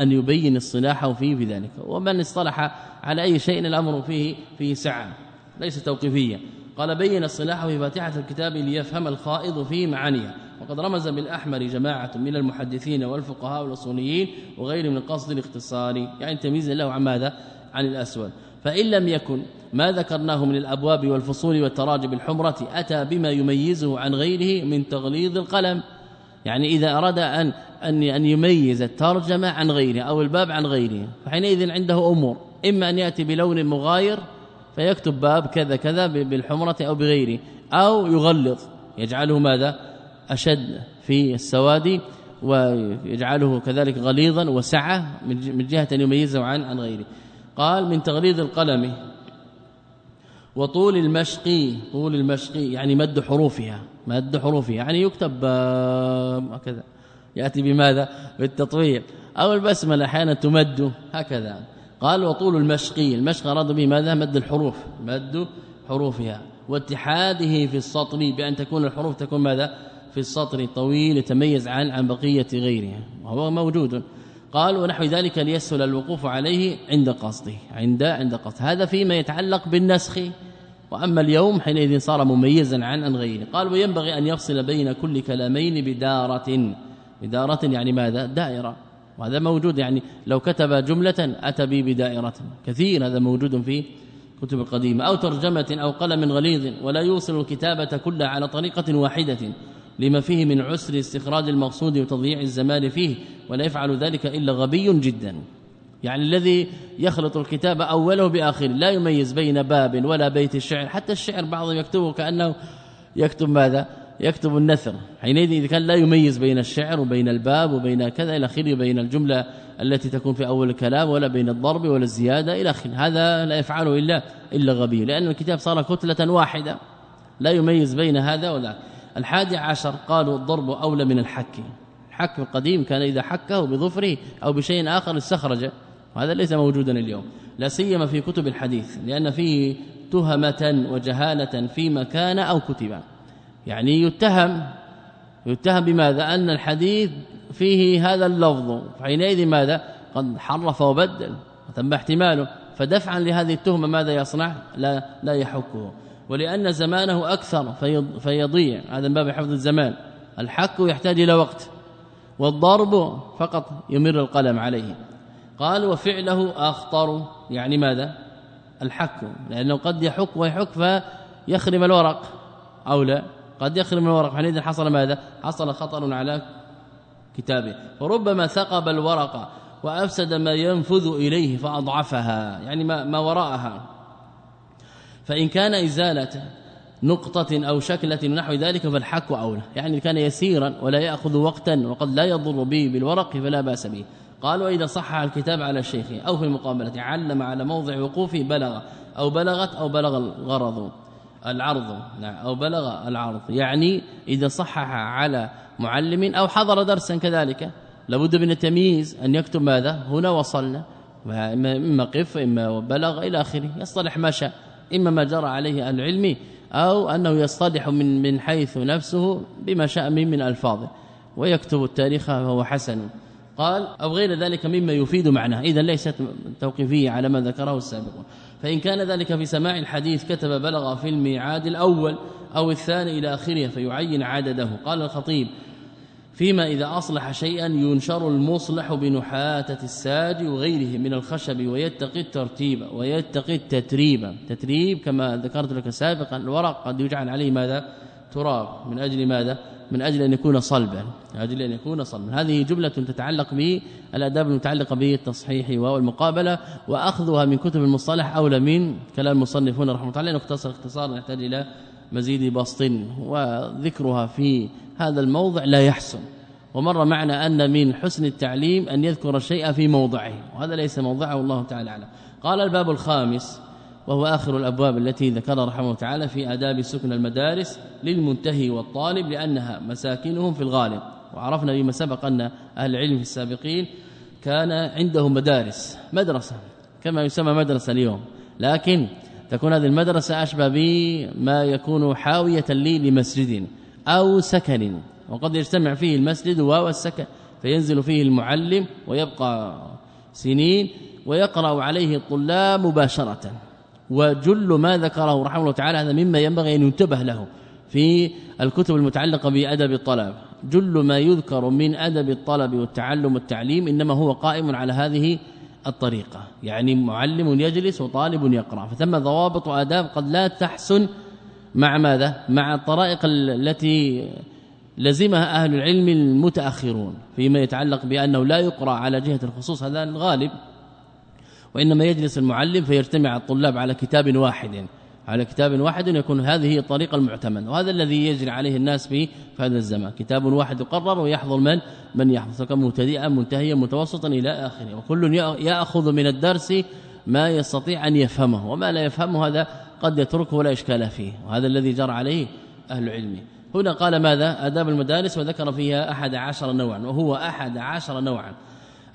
أن يبين الصلاح فيه بذلك ومن اصطلح على أي شيء الأمر فيه فيه سعة ليس توقيفيا قال بين الصلاح في فاتحة الكتاب ليفهم الخائض فيه معانيه. وقد رمز بالأحمر جماعة من المحدثين والفقهاء والأصوليين وغير من قصد الاختصار يعني تمييزا له عن ماذا؟ عن الأسود. فإن لم يكن ما ذكرناه من الأبواب والفصول والتراجم الحمرة أتى بما يميزه عن غيره من تغليظ القلم. يعني إذا أراد أن أن أن يميز الترجمة عن غيره أو الباب عن غيره فحينئذ عنده أمور. إما أن يأتي بلون مغاير فيكتب باب كذا كذا بالحمرة أو بغيره أو يغلظ. يجعله ماذا؟ أشد في السواد ويجعله كذلك غليظا وسعة من جهة أن يميزه عن عن غيره. قال من تغليظ القلم وطول المشق طول المشق يعني مد حروفها مد حروفها يعني يكتب هكذا. يأتي بماذا؟ بالتطويل. أو البسمله أحيانا تمد هكذا. قال وطول المشقي المشق أراد به ماذا؟ مد الحروف مد حروفها. واتحاده في السطر بأن تكون الحروف تكون ماذا؟ في السطر طويل يتميز عن عن بقية غيرها. وهو موجود. قال ونحو ذلك ليسهل الوقوف عليه عند قصده عند عند قصد. هذا فيما يتعلق بالنسخ. وأما اليوم حينئذ صار مميزا عن عن غيره. قال وينبغي أن يفصل بين كل كلامين بدارة. بدارة يعني ماذا؟ دائرة. وهذا موجود يعني لو كتب جملة أتى به بدائرة. كثير هذا موجود في كتب القديمه أو ترجمة أو قلم غليظ. ولا يوصل الكتابة كلها على طريقة واحدة. لما فيه من عسر استخراج المقصود وتضييع الزمان فيه ولا يفعل ذلك إلا غبي جدا. يعني الذي يخلط الكتاب أوله بآخره لا يميز بين باب ولا بيت الشعر. حتى الشعر بعضهم يكتبه كأنه يكتب ماذا؟ يكتب النثر. حينئذ إذا كان لا يميز بين الشعر وبين الباب وبين كذا إلى آخره بين الجملة التي تكون في أول الكلام ولا بين الضرب ولا الزيادة إلى آخره. هذا لا يفعله إلا إلا غبي. لأن الكتاب صار كتلة واحدة لا يميز بين هذا ولا الحادي عشر قالوا الضرب أولى من الحك. الحك القديم كان إذا حكه بظفره أو بشيء آخر استخرج. وهذا ليس موجودا اليوم. لا سيما في كتب الحديث لأن فيه تهمة وجهالة فيما كان أو كتب. يعني يتهم يتهم بماذا؟ أن الحديث فيه هذا اللفظ. فحينئذ ماذا؟ قد حرف وبدل وتم احتماله. فدفعا لهذه التهمة ماذا يصنع؟ لا لا يحكه. ولأن زمانه أكثر فيضيع. هذا من باب حفظ الزمان. الحك يحتاج إلى وقت والضرب فقط يمر القلم عليه. قال وفعله أخطر. يعني ماذا؟ الحك لأنه قد يحك ويحك فيخرم الورق. أو لا؟ قد يخرم الورق. حينئذ حصل ماذا؟ حصل خطر على كتابه. وربما ثقب الورقه وأفسد ما ينفذ إليه فأضعفها. يعني ما وراءها. فإن كان إزالة نقطة أو شكلة ونحو ذلك فالحك أولى. يعني كان يسيرا ولا يأخذ وقتا وقد لا يضر به بالورق فلا بأس به. قال وإذا صح الكتاب على الشيخ أو في المقابلة علم على موضع وقوفه بلغ أو بلغت أو بلغ الغرض العرض نعم أو بلغ العرض. يعني إذا صحح على معلم أو حضر درسا كذلك لابد من التمييز أن يكتب ماذا؟ هنا وصلنا. إما قف إما بلغ إلى آخره. يصطلح ما شاء. إما ما جرى عليه العلم أو أنه يصطلح من من حيث نفسه بما شاء من من ألفاظ ويكتب التاريخ فهو حسن. قال أو غير ذلك مما يفيد معناه. اذا ليست توقيفية على ما ذكره السابقون. فإن كان ذلك في سماع الحديث كتب بلغ في الميعاد الأول أو الثاني إلى آخره فيعين عدده. قال الخطيب فيما إذا أصلح شيئا ينشر المصلح بنحاتة الساج وغيره من الخشب ويتقي الترتيب ويتقي التتريب. تتريب كما ذكرت لك سابقا. الورق قد يجعل عليه ماذا؟ تراب. من أجل ماذا؟ من أجل أن يكون صلبا. من أجل أن يكون صلبا. هذه جملة تتعلق بالاداب المتعلقة بالتصحيح والمقابلة وأخذها من كتب المصطلح أولى من كلام المصنفون رحمه الله. عليه نختصر اختصار يحتاج إلى مزيد بسط وذكرها في هذا الموضع لا يحسن. ومر معنا أن من حسن التعليم أن يذكر الشيء في موضعه وهذا ليس موضعه الله تعالى أعلم. قال الباب الخامس وهو آخر الأبواب التي ذكرها رحمه تعالى في آداب سكن المدارس للمنتهي والطالب لأنها مساكنهم في الغالب. وعرفنا بما سبق أن أهل العلم في السابقين كان عندهم مدارس مدرسة كما يسمى مدرسة اليوم. لكن تكون هذه المدرسة أشبه بما يكون حاوية لي لمسجد أو سكن. وقد يجتمع فيه المسجد والسكن فينزل فيه المعلم ويبقى سنين ويقرأ عليه الطلاب مباشرة. وجل ما ذكره رحمه الله تعالى هذا مما ينبغي أن ينتبه له في الكتب المتعلقة بأدب الطلب. جل ما يذكر من أدب الطلب والتعلم والتعليم إنما هو قائم على هذه الطريقة. يعني معلم يجلس وطالب يقرأ. فثم ضوابط وآداب قد لا تحسن مع ماذا؟ مع الطرائق التي لزمها أهل العلم المتأخرون. فيما يتعلق بأنه لا يقرأ على جهة الخصوص هذا الغالب. وإنما يجلس المعلم فيجتمع الطلاب على كتاب واحد. على كتاب واحد يكون هذه الطريقة المعتمده وهذا الذي يجري عليه الناس في هذا الزمان. كتاب واحد يقرر ويحضر من؟ من يحضر سواء مبتدئا منتهيا متوسطا إلى آخره. وكل يأخذ من الدرس ما يستطيع أن يفهمه وما لا يفهمه هذا قد يتركه ولا إشكال فيه وهذا الذي جرى عليه أهل العلم. هنا قال ماذا؟ آداب المدارس وذكر فيها أحد عشر نوعا وهو أحد عشر نوعا.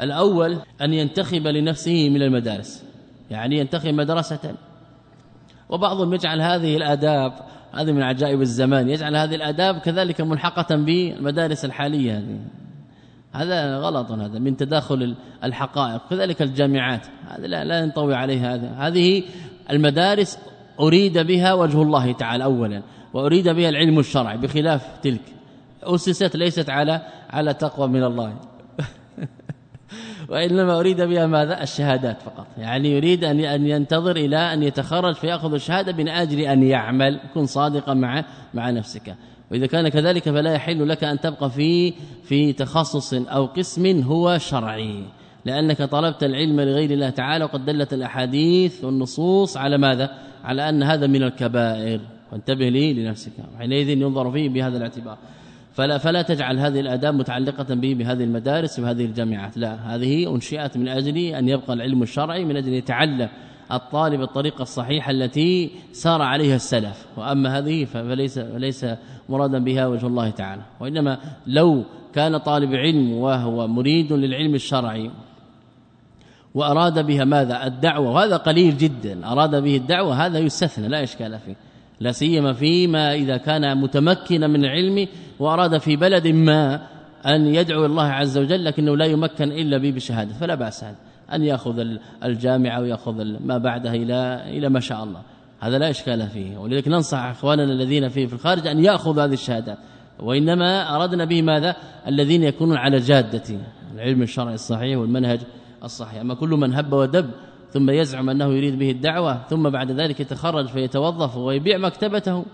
الأول أن ينتخب لنفسه من المدارس يعني ينتخب مدرسة وبعضهم يجعل هذه الآداب هذه من عجائب الزمان يجعل هذه الآداب كذلك ملحقة بالمدارس الحالية هذه. هذا غلط هذا من تداخل الحقائق. كذلك الجامعات هذا لا لا ينطوي عليه هذا. هذه المدارس أريد بها وجه الله تعالى اولا وأريد بها العلم الشرعي بخلاف تلك. أسست ليست على على تقوى من الله. وإنما أريد بها ماذا؟ الشهادات فقط. يعني يريد ان أن ينتظر إلى أن يتخرج فيأخذ الشهادة من أجل أن يعمل. كن صادقا مع مع نفسك. وإذا كان كذلك فلا يحل لك أن تبقى في في تخصص أو قسم هو شرعي. لأنك طلبت العلم لغير الله تعالى وقد دلت الأحاديث والنصوص على ماذا؟ على أن هذا من الكبائر. وانتبه لي لنفسك. حينئذ ينظر فيه بهذا الاعتبار. فلا فلا تجعل هذه الآداب متعلقة به بهذه المدارس وهذه الجامعات. لا هذه أنشئت من أجل أن يبقى العلم الشرعي من أجل يتعلم الطالب الطريقة الصحيحة التي سار عليها السلف. وأما هذه فليس ليس مرادا بها وجه الله تعالى. وإنما لو كان طالب علم وهو مريد للعلم الشرعي وأراد بها ماذا؟ الدعوة وهذا قليل جدا. أراد به الدعوة هذا يستثنى لا إشكال فيه. لا سيما فيما إذا كان متمكنا من العلم وأراد في بلد ما أن يدعو الله عز وجل لكنه لا يمكن إلا به بشهادة فلا بأس هذا أن يأخذ الجامعة وياخذ ما بعدها إلى إلى ما شاء الله. هذا لا إشكال فيه. ولذلك ننصح إخواننا الذين في في الخارج أن ياخذوا هذه الشهادات وإنما أردنا به ماذا؟ الذين يكونون على جادة العلم الشرعي الصحيح والمنهج الصحيح. أما كل من هب ودب ثم يزعم أنه يريد به الدعوة ثم بعد ذلك يتخرج فيتوظف ويبيع مكتبته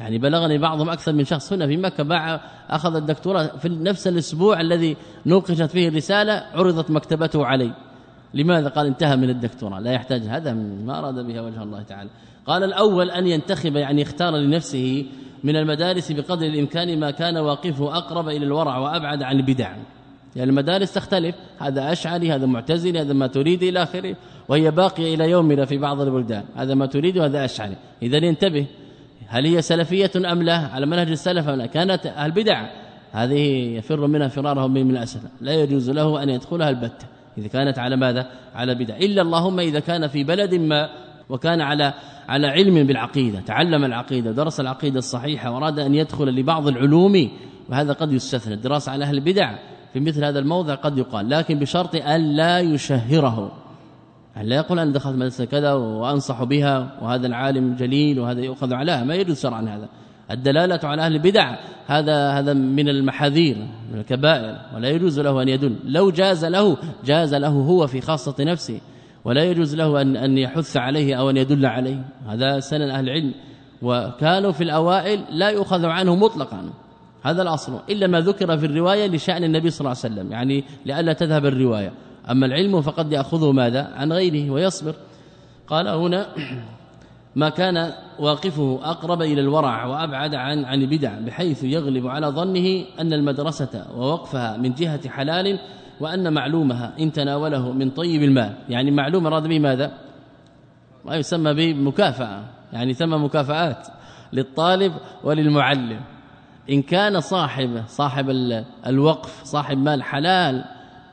يعني بلغني بعضهم أكثر من شخص. هنا في مكة باع أخذ الدكتوراه في نفس الأسبوع الذي نوقشت فيه الرسالة عرضت مكتبته علي. لماذا؟ قال انتهى من الدكتوراه. لا يحتاج هذا ما أراد بها وجه الله تعالى. قال الأول أن ينتخب يعني يختار لنفسه من المدارس بقدر الإمكان ما كان واقفه أقرب إلى الورع وأبعد عن البدع. يعني المدارس تختلف هذا أشعري هذا معتزلي هذا ما تريد إلى آخره وهي باقية إلى يومنا في بعض البلدان. هذا ما تريد وهذا أشعري. اذا انتبه هل هي سلفية أم لا؟ على منهج السلف ام لا؟ كانت البدع. هذه يفر منها فرارهم من الأسد. لا يجوز له أن يدخلها البتة إذا كانت على ماذا؟ على بدع. إلا اللهم إذا كان في بلد ما وكان على على علم بالعقيدة. تعلم العقيدة ودرس العقيدة الصحيحة وأراد أن يدخل لبعض العلوم وهذا قد يستثنى. الدراسه على أهل البدع. في مثل هذا الموضع قد يقال. لكن بشرط أن لا يشهره. لا يقول أنا دخلت مدرسة كذا وأنصح بها وهذا العالم جليل وهذا يؤخذ عليها ما يجوز شرعا هذا. الدلالة على أهل البدع هذا هذا من المحاذير من الكبائر ولا يجوز له أن يدل. لو جاز له جاز له هو في خاصة نفسه ولا يجوز له أن أن يحث عليه أو أن يدل عليه. هذا سنن أهل العلم. وكانوا في الأوائل لا يؤخذ عنه مطلقا. هذا الأصل. إلا ما ذكر في الرواية لشأن النبي صلى الله عليه وسلم. يعني لئلا تذهب الرواية. أما العلم فقد يأخذه ماذا؟ عن غيره ويصبر. قال هنا ما كان واقفه أقرب إلى الورع وأبعد عن عن البدع بحيث يغلب على ظنه أن المدرسة ووقفها من جهة حلال وأن معلومها إن تناوله من طيب المال. يعني معلوم اراد به ماذا؟ ما يسمى بمكافأة. يعني ثم مكافآت للطالب وللمعلم. إن كان صاحب صاحب الوقف صاحب مال حلال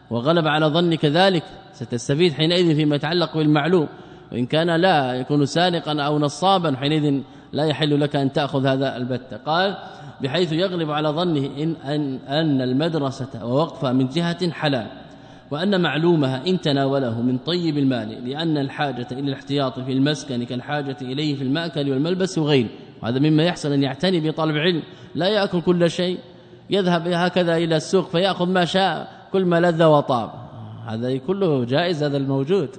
وغلب على ظنك ذلك ستستفيد حينئذ فيما يتعلق بالمعلوم. وإن كان لا يكون سارقا أو نصابا حينئذ لا يحل لك أن تأخذ هذا البتة. قال بحيث يغلب على ظنه إن, أن, أن المدرسة ووقفها من جهة حلال وأن معلومها إن تناوله من طيب المال لأن الحاجة إلى الاحتياط في المسكن كالحاجة إليه في المأكل والملبس وغيره. وهذا مما يحصل أن يعتني بطالب علم. لا يأكل كل شيء يذهب هكذا إلى السوق فيأخذ ما شاء كل ما لذ وطاب. هذا كله جائز هذا الموجود.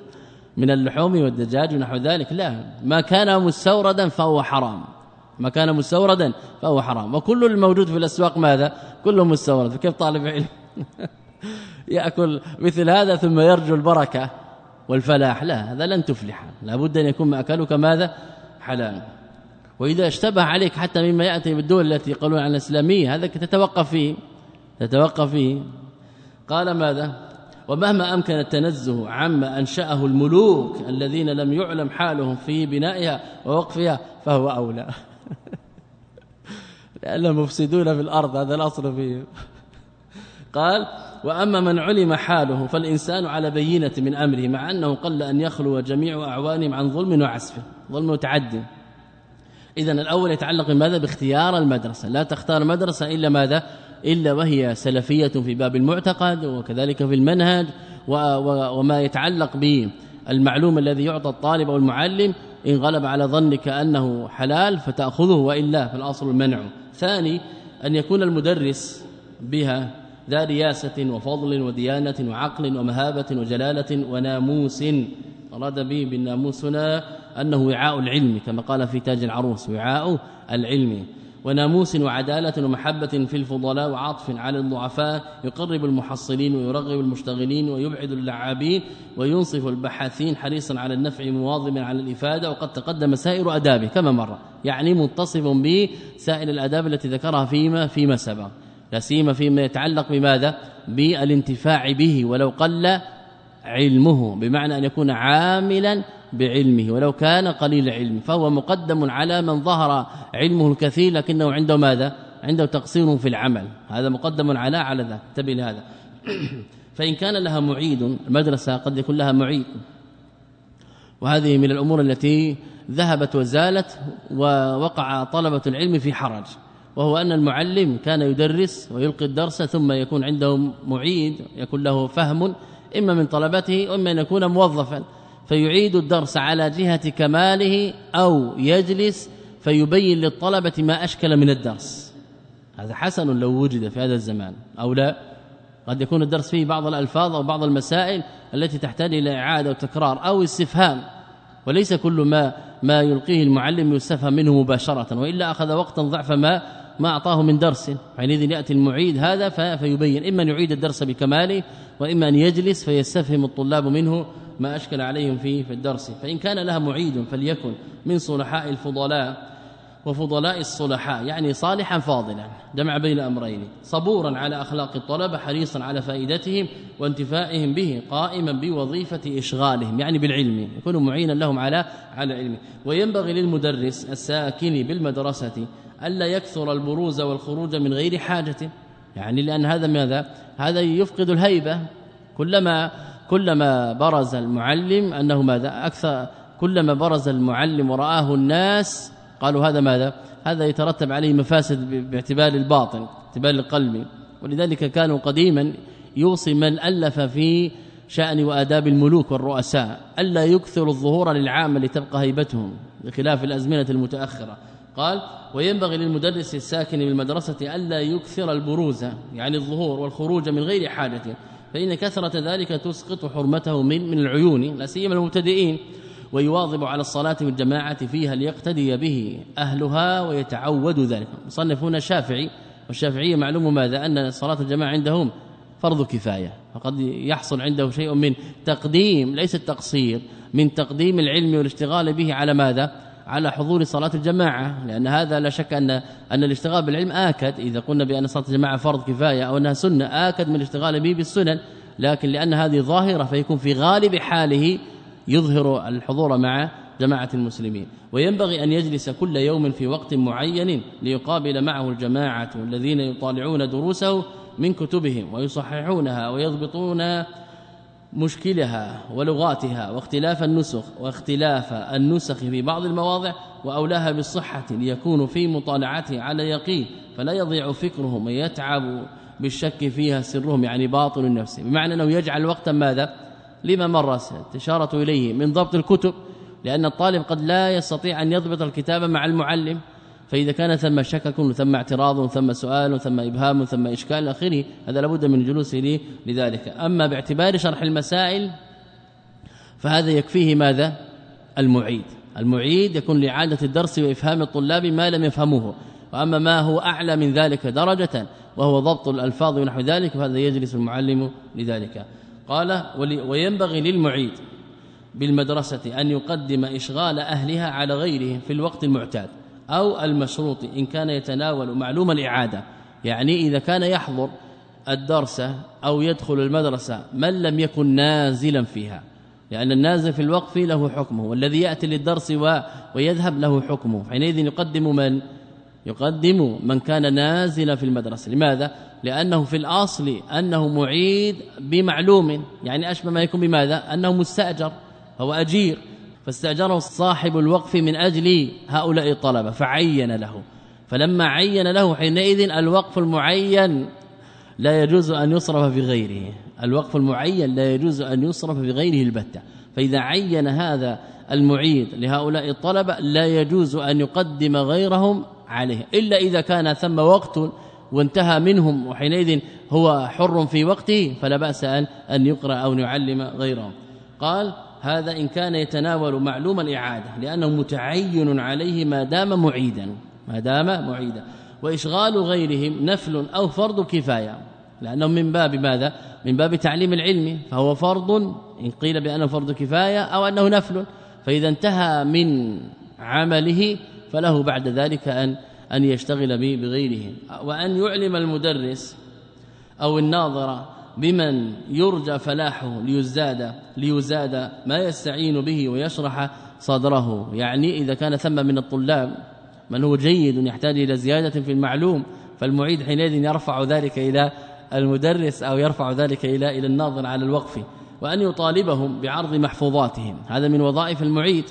من اللحوم والدجاج ونحو ذلك. لا ما كان مستوردا فهو حرام. ما كان مستوردا فهو حرام. وكل الموجود في الأسواق ماذا؟ كله مستورد. فكيف طالب علم؟ يأكل مثل هذا ثم يرجو البركة والفلاح. لا هذا لن تفلح. لابد أن يكون مأكلك ماذا؟ حلال. وإذا اشتبه عليك حتى مما يأتي بالدول التي يقولون عن الإسلامية هذا تتوقف فيه. تتوقف فيه. قال ماذا؟ ومهما أمكن التنزه عما أنشأه الملوك الذين لم يعلم حالهم في بنائها ووقفها فهو أولى. لأن مفسدون في الأرض هذا الأصل فيه قال وأما من علم حاله فالإنسان على بينة من أمره مع أنه قل أن يخلو جميع أعوانهم عن ظلم وعسف ظلم وتعد إذا الأول يتعلق بماذا؟ باختيار المدرسة. لا تختار مدرسة إلا ماذا؟ إلا وهي سلفية في باب المعتقد وكذلك في المنهج وما يتعلق بالمعلوم الذي يعطى الطالب أو المعلم. إن غلب على ظنك أنه حلال فتأخذه وإلا فالأصل المنع. ثاني أن يكون المدرس بها ذا رياسة وفضل وديانة وعقل ومهابة وجلالة وناموس. أراد به بالناموسنا أنه وعاء العلم كما قال في تاج العروس وعاء العلم. وناموس وعدالة ومحبة في الفضلاء وعطف على الضعفاء يقرب المحصلين ويرغب المشتغلين ويبعد اللعابين وينصف البحاثين حريصا على النفع مواظبا على الإفادة وقد تقدم سائر أدابه كما مر يعني متصف بسائر الأداب التي ذكرها فيما فيما سبق. لا سيما فيما يتعلق بماذا؟ بالانتفاع به ولو قل علمه بمعنى أن يكون عاملا بعلمه ولو كان قليل علم فهو مقدم على من ظهر علمه الكثير لكنه عنده ماذا؟ عنده تقصير في العمل. هذا مقدم على على ذا انتبه لهذا. فإن كان لها معيد المدرسة قد يكون لها معيد. وهذه من الأمور التي ذهبت وزالت ووقع طلبة العلم في حرج. وهو أن المعلم كان يدرس ويلقي الدرس ثم يكون عنده معيد يكون له فهم إما من طلبته وإما أن يكون موظفا. فيعيد الدرس على جهة كماله أو يجلس فيبين للطلبة ما أشكل من الدرس. هذا حسن لو وجد في هذا الزمان أو لا؟ قد يكون الدرس فيه بعض الألفاظ أو بعض المسائل التي تحتاج إلى إعادة وتكرار أو استفهام وليس كل ما ما يلقيه المعلم يستفهم منه مباشرة وإلا أخذ وقتا ضعف ما ما أعطاه من درس. حينئذ يأتي المعيد هذا فيبين إما أن يعيد الدرس بكماله وإما أن يجلس فيستفهم الطلاب منه ما أشكل عليهم فيه في الدرس. فإن كان لها معيد فليكن من صلحاء الفضلاء وفضلاء الصلحاء يعني صالحا فاضلا جمع بين أمرين صبورا على أخلاق الطلبة حريصا على فائدتهم وانتفائهم به قائما بوظيفة إشغالهم يعني بالعلم يكون معينا لهم على على العلم. وينبغي للمدرس الساكن بالمدرسة ألا يكثر البروز والخروج من غير حاجة يعني لأن هذا ماذا؟ هذا يفقد الهيبة. كلما كلما برز المعلم أنه ماذا؟ أكثر كلما برز المعلم ورآه الناس قالوا هذا ماذا؟ هذا يترتب عليه مفاسد باعتبار الباطن باعتبار القلب. ولذلك كانوا قديما يوصي من ألف في شأن وآداب الملوك والرؤساء ألا يكثر الظهور للعامه لتبقى هيبتهم بخلاف الأزمنة المتأخرة. قال وينبغي للمدرس الساكن بالمدرسة ألا يكثر البروز يعني الظهور والخروج من غير حاجة. فإن كثرة ذلك تسقط حرمته من من العيون لا سيما المبتدئين ويواظب على الصلاة والجماعة فيها ليقتدي به أهلها ويتعود ذلك. مصنف هنا شافعي والشافعية معلوم ماذا؟ أن صلاة الجماعة عندهم فرض كفاية فقد يحصل عنده شيء من تقديم ليس التقصير من تقديم العلم والاشتغال به على ماذا؟ على حضور صلاة الجماعة لأن هذا لا شك ان أن الاشتغال بالعلم آكد. إذا قلنا بأن صلاة الجماعة فرض كفاية أو أنها سنة آكد من الاشتغال به بالسنن. لكن لأن هذه ظاهرة فيكون في غالب حاله يظهر الحضور مع جماعة المسلمين. وينبغي أن يجلس كل يوم في وقت معين ليقابل معه الجماعة الذين يطالعون دروسه من كتبهم ويصححونها ويضبطون مشكلها ولغاتها واختلاف النسخ واختلاف النسخ في بعض المواضع وأولاها بالصحه ليكونوا في مطالعته على يقين فلا يضيع فكرهم ويتعب بالشك فيها سرهم يعني باطن النفس. بمعنى أنه يجعل وقتا ماذا؟ لما مر اشاره إليه من ضبط الكتب لأن الطالب قد لا يستطيع أن يضبط الكتاب مع المعلم فإذا كان ثم شكك ثم اعتراض ثم سؤال ثم إبهام ثم إشكال آخره هذا لابد من الجلوس لذلك. أما باعتبار شرح المسائل فهذا يكفيه ماذا؟ المعيد. المعيد يكون لاعاده الدرس وإفهام الطلاب ما لم يفهموه. وأما ما هو أعلى من ذلك درجة وهو ضبط الألفاظ ونحو ذلك فهذا يجلس المعلم لذلك. قال وينبغي للمعيد بالمدرسة أن يقدم إشغال أهلها على غيرهم في الوقت المعتاد. أو المشروط إن كان يتناول معلوم الإعادة. يعني إذا كان يحضر الدرس أو يدخل المدرسة من لم يكن نازلا فيها؟ لأن النازل في الوقف له حكمه والذي يأتي للدرس ويذهب له حكمه. حينئذ يقدم من؟ يقدم من كان نازلا في المدرسة. لماذا؟ لأنه في الأصل أنه معيد بمعلوم. يعني أشبه ما يكون بماذا؟ أنه مستأجر هو أجير. فاستأجره صاحب الوقف من أجل هؤلاء الطلبة فعين له. فلما عين له حينئذ الوقف المعين لا يجوز أن يصرف في غيره. الوقف المعين لا يجوز أن يصرف في غيره البتة. فإذا عين هذا المعيد لهؤلاء الطلبة لا يجوز أن يقدم غيرهم عليه إلا إذا كان ثم وقت وانتهى منهم وحينئذ هو حر في وقته فلا بأس أن أن يقرأ أو يعلم غيره قال هذا إن كان يتناول معلوم الإعادة لأنه متعين عليه ما دام معيدا ما دام معيدا. وإشغال غيرهم نفل أو فرض كفاية لأنه من باب ماذا؟ من باب تعليم العلم فهو فرض إن قيل بأنه فرض كفاية أو أنه نفل. فإذا انتهى من عمله فله بعد ذلك أن أن يشتغل به وأن يعلم المدرس أو الناظر بمن يرجى فلاحه ليزداد ليزاد ما يستعين به ويشرح صدره. يعني إذا كان ثم من الطلاب من هو جيد يحتاج إلى زيادة في المعلوم فالمعيد حينئذ يرفع ذلك إلى المدرس أو يرفع ذلك إلى إلى الناظر على الوقف وأن يطالبهم بعرض محفوظاتهم. هذا من وظائف المعيد.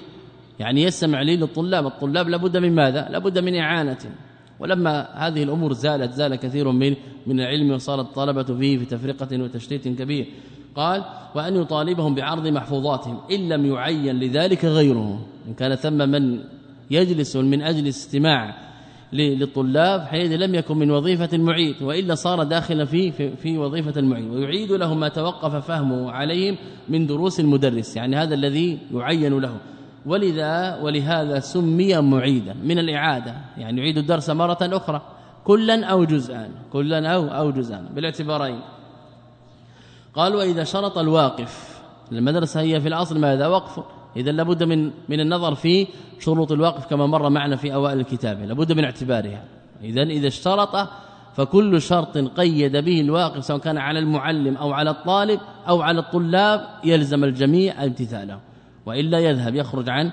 يعني يستمع للطلاب. الطلاب لابد من ماذا؟ لابد من إعانة. ولما هذه الأمور زالت زال كثير من من العلم وصار الطلبة فيه في تفرقة وتشتيت كبير. قال وأن يطالبهم بعرض محفوظاتهم إن لم يعين لذلك غيره إن كان ثم من يجلس من أجل استماع للطلاب حيث لم يكن من وظيفة المعيد وإلا صار داخلا في في, وظيفة المعيد. ويعيد لهم ما توقف فهمه عليهم من دروس المدرس يعني هذا الذي يعين له. ولذا ولهذا سمي معيدا من الإعادة يعني يعيد الدرس مرة أخرى كلا أو جزءا كلا أو أو جزءا بالاعتبارين. قال واذا شرط الواقف المدرسة هي في الأصل ماذا؟ وقف. اذا لابد من من النظر في شروط الوقف كما مر معنا في أوائل الكتاب لابد من اعتبارها. اذا إذا اشترط فكل شرط قيد به الواقف سواء كان على المعلم أو على الطالب أو على الطلاب يلزم الجميع امتثاله. وإلا يذهب يخرج عن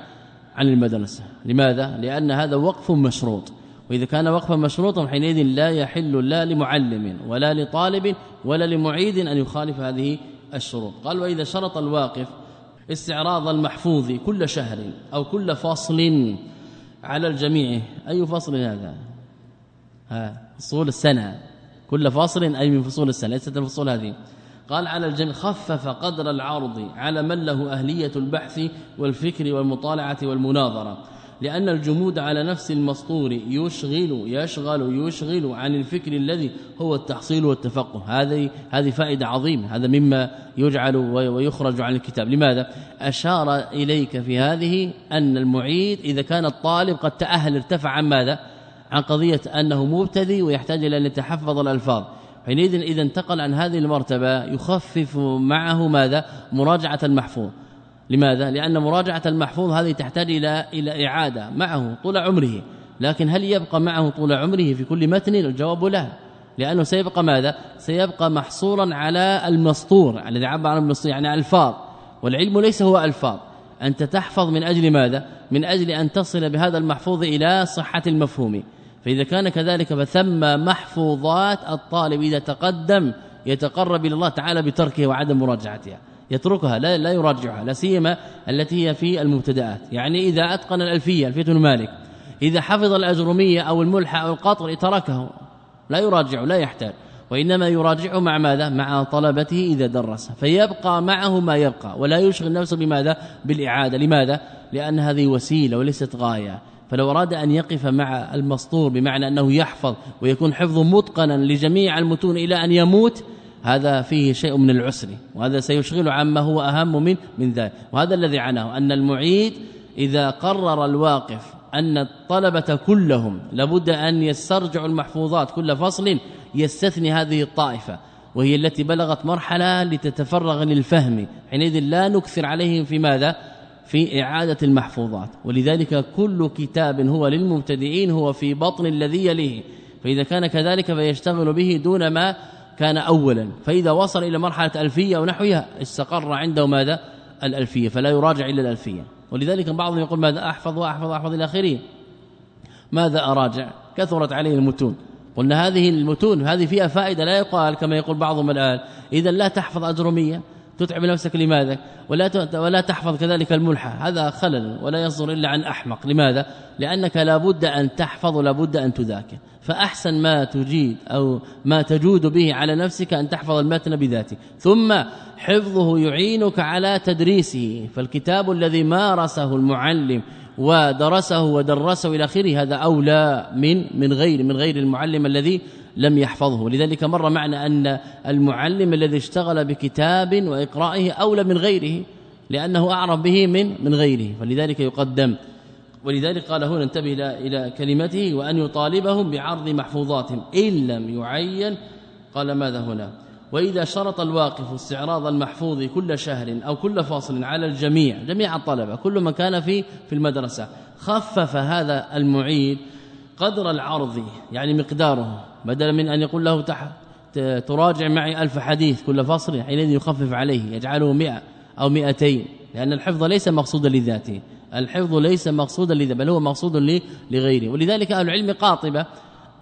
عن المدرسة. لماذا؟ لأن هذا وقف مشروط. وإذا كان وقفا مشروطا حينئذ لا يحل لا لمعلم ولا لطالب ولا لمعيد أن يخالف هذه الشروط. قال وإذا شرط الواقف استعراض المحفوظ كل شهر أو كل فصل على الجميع أي فصل هذا؟ ها فصول السنة. كل فصل أي من فصول السنة؟ ليست الفصول هذه. قال على الجميع خفف قدر العرض على من له أهلية البحث والفكر والمطالعة والمناظرة. لأن الجمود على نفس المسطور يشغل يشغل يشغل عن الفكر الذي هو التحصيل والتفقه. هذه هذه فائدة عظيمة. هذا مما يجعل ويخرج عن الكتاب. لماذا؟ أشار إليك في هذه أن المعيد إذا كان الطالب قد تأهل ارتفع عن ماذا؟ عن قضية أنه مبتدئ ويحتاج إلى أن يتحفظ الألفاظ. حينئذ إذا انتقل عن هذه المرتبة يخفف معه ماذا؟ مراجعة المحفوظ. لماذا؟ لأن مراجعة المحفوظ هذه تحتاج إلى إلى إعادة معه طول عمره. لكن هل يبقى معه طول عمره في كل متن؟ الجواب لا. لأنه سيبقى ماذا؟ سيبقى محصورا على المسطور الذي عبر عن المسطور يعني ألفاظ. والعلم ليس هو ألفاظ. أنت تحفظ من أجل ماذا؟ من أجل أن تصل بهذا المحفوظ إلى صحة المفهوم. فإذا كان كذلك فثم محفوظات الطالب إذا تقدم يتقرب إلى الله تعالى بتركها وعدم مراجعتها. يتركها لا لا يراجعها لا سيما التي هي في المبتدئات يعني إذا أتقن الألفية ألفية مالك إذا حفظ الاجرميه أو الملحة أو القطر تركه. لا يراجع لا يحتاج. وإنما يراجعه مع ماذا؟ مع طلبته إذا درس. فيبقى معه ما يبقى ولا يشغل نفسه بماذا؟ بالإعادة. لماذا؟ لأن هذه وسيلة وليست غاية. فلو أراد أن يقف مع المسطور بمعنى أنه يحفظ ويكون حفظ متقنا لجميع المتون إلى أن يموت هذا فيه شيء من العسر وهذا سيشغل عما هو أهم من من ذلك. وهذا الذي عناه أن المعيد إذا قرر الواقف أن الطلبة كلهم لابد أن يسترجعوا المحفوظات كل فصل يستثني هذه الطائفة وهي التي بلغت مرحلة لتتفرغ للفهم حينئذ لا نكثر عليهم في ماذا؟ في إعادة المحفوظات. ولذلك كل كتاب هو للمبتدئين هو في بطن الذي يليه. فإذا كان كذلك فيشتغل به دون ما كان اولا. فإذا وصل إلى مرحلة ألفية ونحوها استقر عنده ماذا؟ الألفية فلا يراجع إلا الألفية. ولذلك بعضهم يقول ماذا؟ أحفظ وأحفظ وأحفظ إلى آخره. ماذا أراجع؟ كثرت عليه المتون. قلنا هذه المتون هذه فيها فائدة لا يقال كما يقول بعضهم الآن. اذا لا تحفظ أجرمية. تتعب نفسك لماذا؟ ولا ولا تحفظ كذلك الملحى هذا خلل ولا يصدر إلا عن أحمق. لماذا؟ لأنك لابد أن تحفظ ولابد أن تذاكر. فأحسن ما تجيد أو ما تجود به على نفسك أن تحفظ المتن بذاته. ثم حفظه يعينك على تدريسه. فالكتاب الذي مارسه المعلم ودرسه ودرسه إلى آخره هذا أولى من من غير من غير المعلم الذي لم يحفظه. ولذلك مر معنا أن المعلم الذي اشتغل بكتاب وإقرائه أولى من غيره لأنه أعرف به من من غيره. فلذلك يقدم ولذلك قال هنا انتبه إلى إلى كلمته وأن يطالبهم بعرض محفوظاتهم إن لم يعين. قال ماذا هنا؟ وإذا شرط الواقف استعراض المحفوظ كل شهر أو كل فاصل على الجميع جميع الطلبة كل من كان في في المدرسة خفف هذا المعيد قدر العرض يعني مقداره بدلا من أن يقول له تحت تراجع معي ألف حديث كل فصل حينئذ يخفف عليه يجعله 100 أو 200 لأن الحفظ ليس مقصودا لذاته. الحفظ ليس مقصودا لذاته بل هو مقصود لغيره. ولذلك أهل العلم قاطبة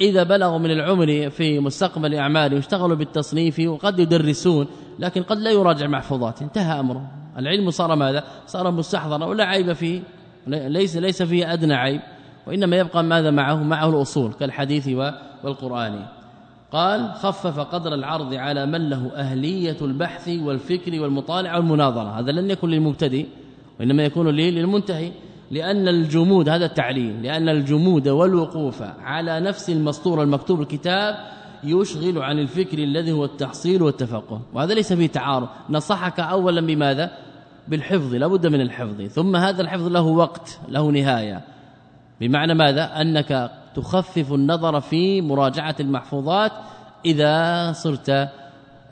إذا بلغوا من العمر في مستقبل أعمالهم اشتغلوا بالتصنيف وقد يدرسون لكن قد لا يراجع محفوظات. انتهى أمره. العلم صار ماذا؟ صار مستحضرا ولا عيب فيه. ليس ليس فيه أدنى عيب وإنما يبقى ماذا معه؟ معه الأصول كالحديث والقرآن. قال خفف قدر العرض على من له أهلية البحث والفكر والمطالعة والمناظرة. هذا لن يكون للمبتدئ. وإنما يكون للمنتهي لأن الجمود هذا التعليل لأن الجمود والوقوف على نفس المسطور المكتوب الكتاب يشغل عن الفكر الذي هو التحصيل والتفقه. وهذا ليس فيه تعارض. نصحك اولا بماذا؟ بالحفظ لابد من الحفظ. ثم هذا الحفظ له وقت له نهاية. بمعنى ماذا؟ أنك تخفف النظر في مراجعة المحفوظات إذا صرت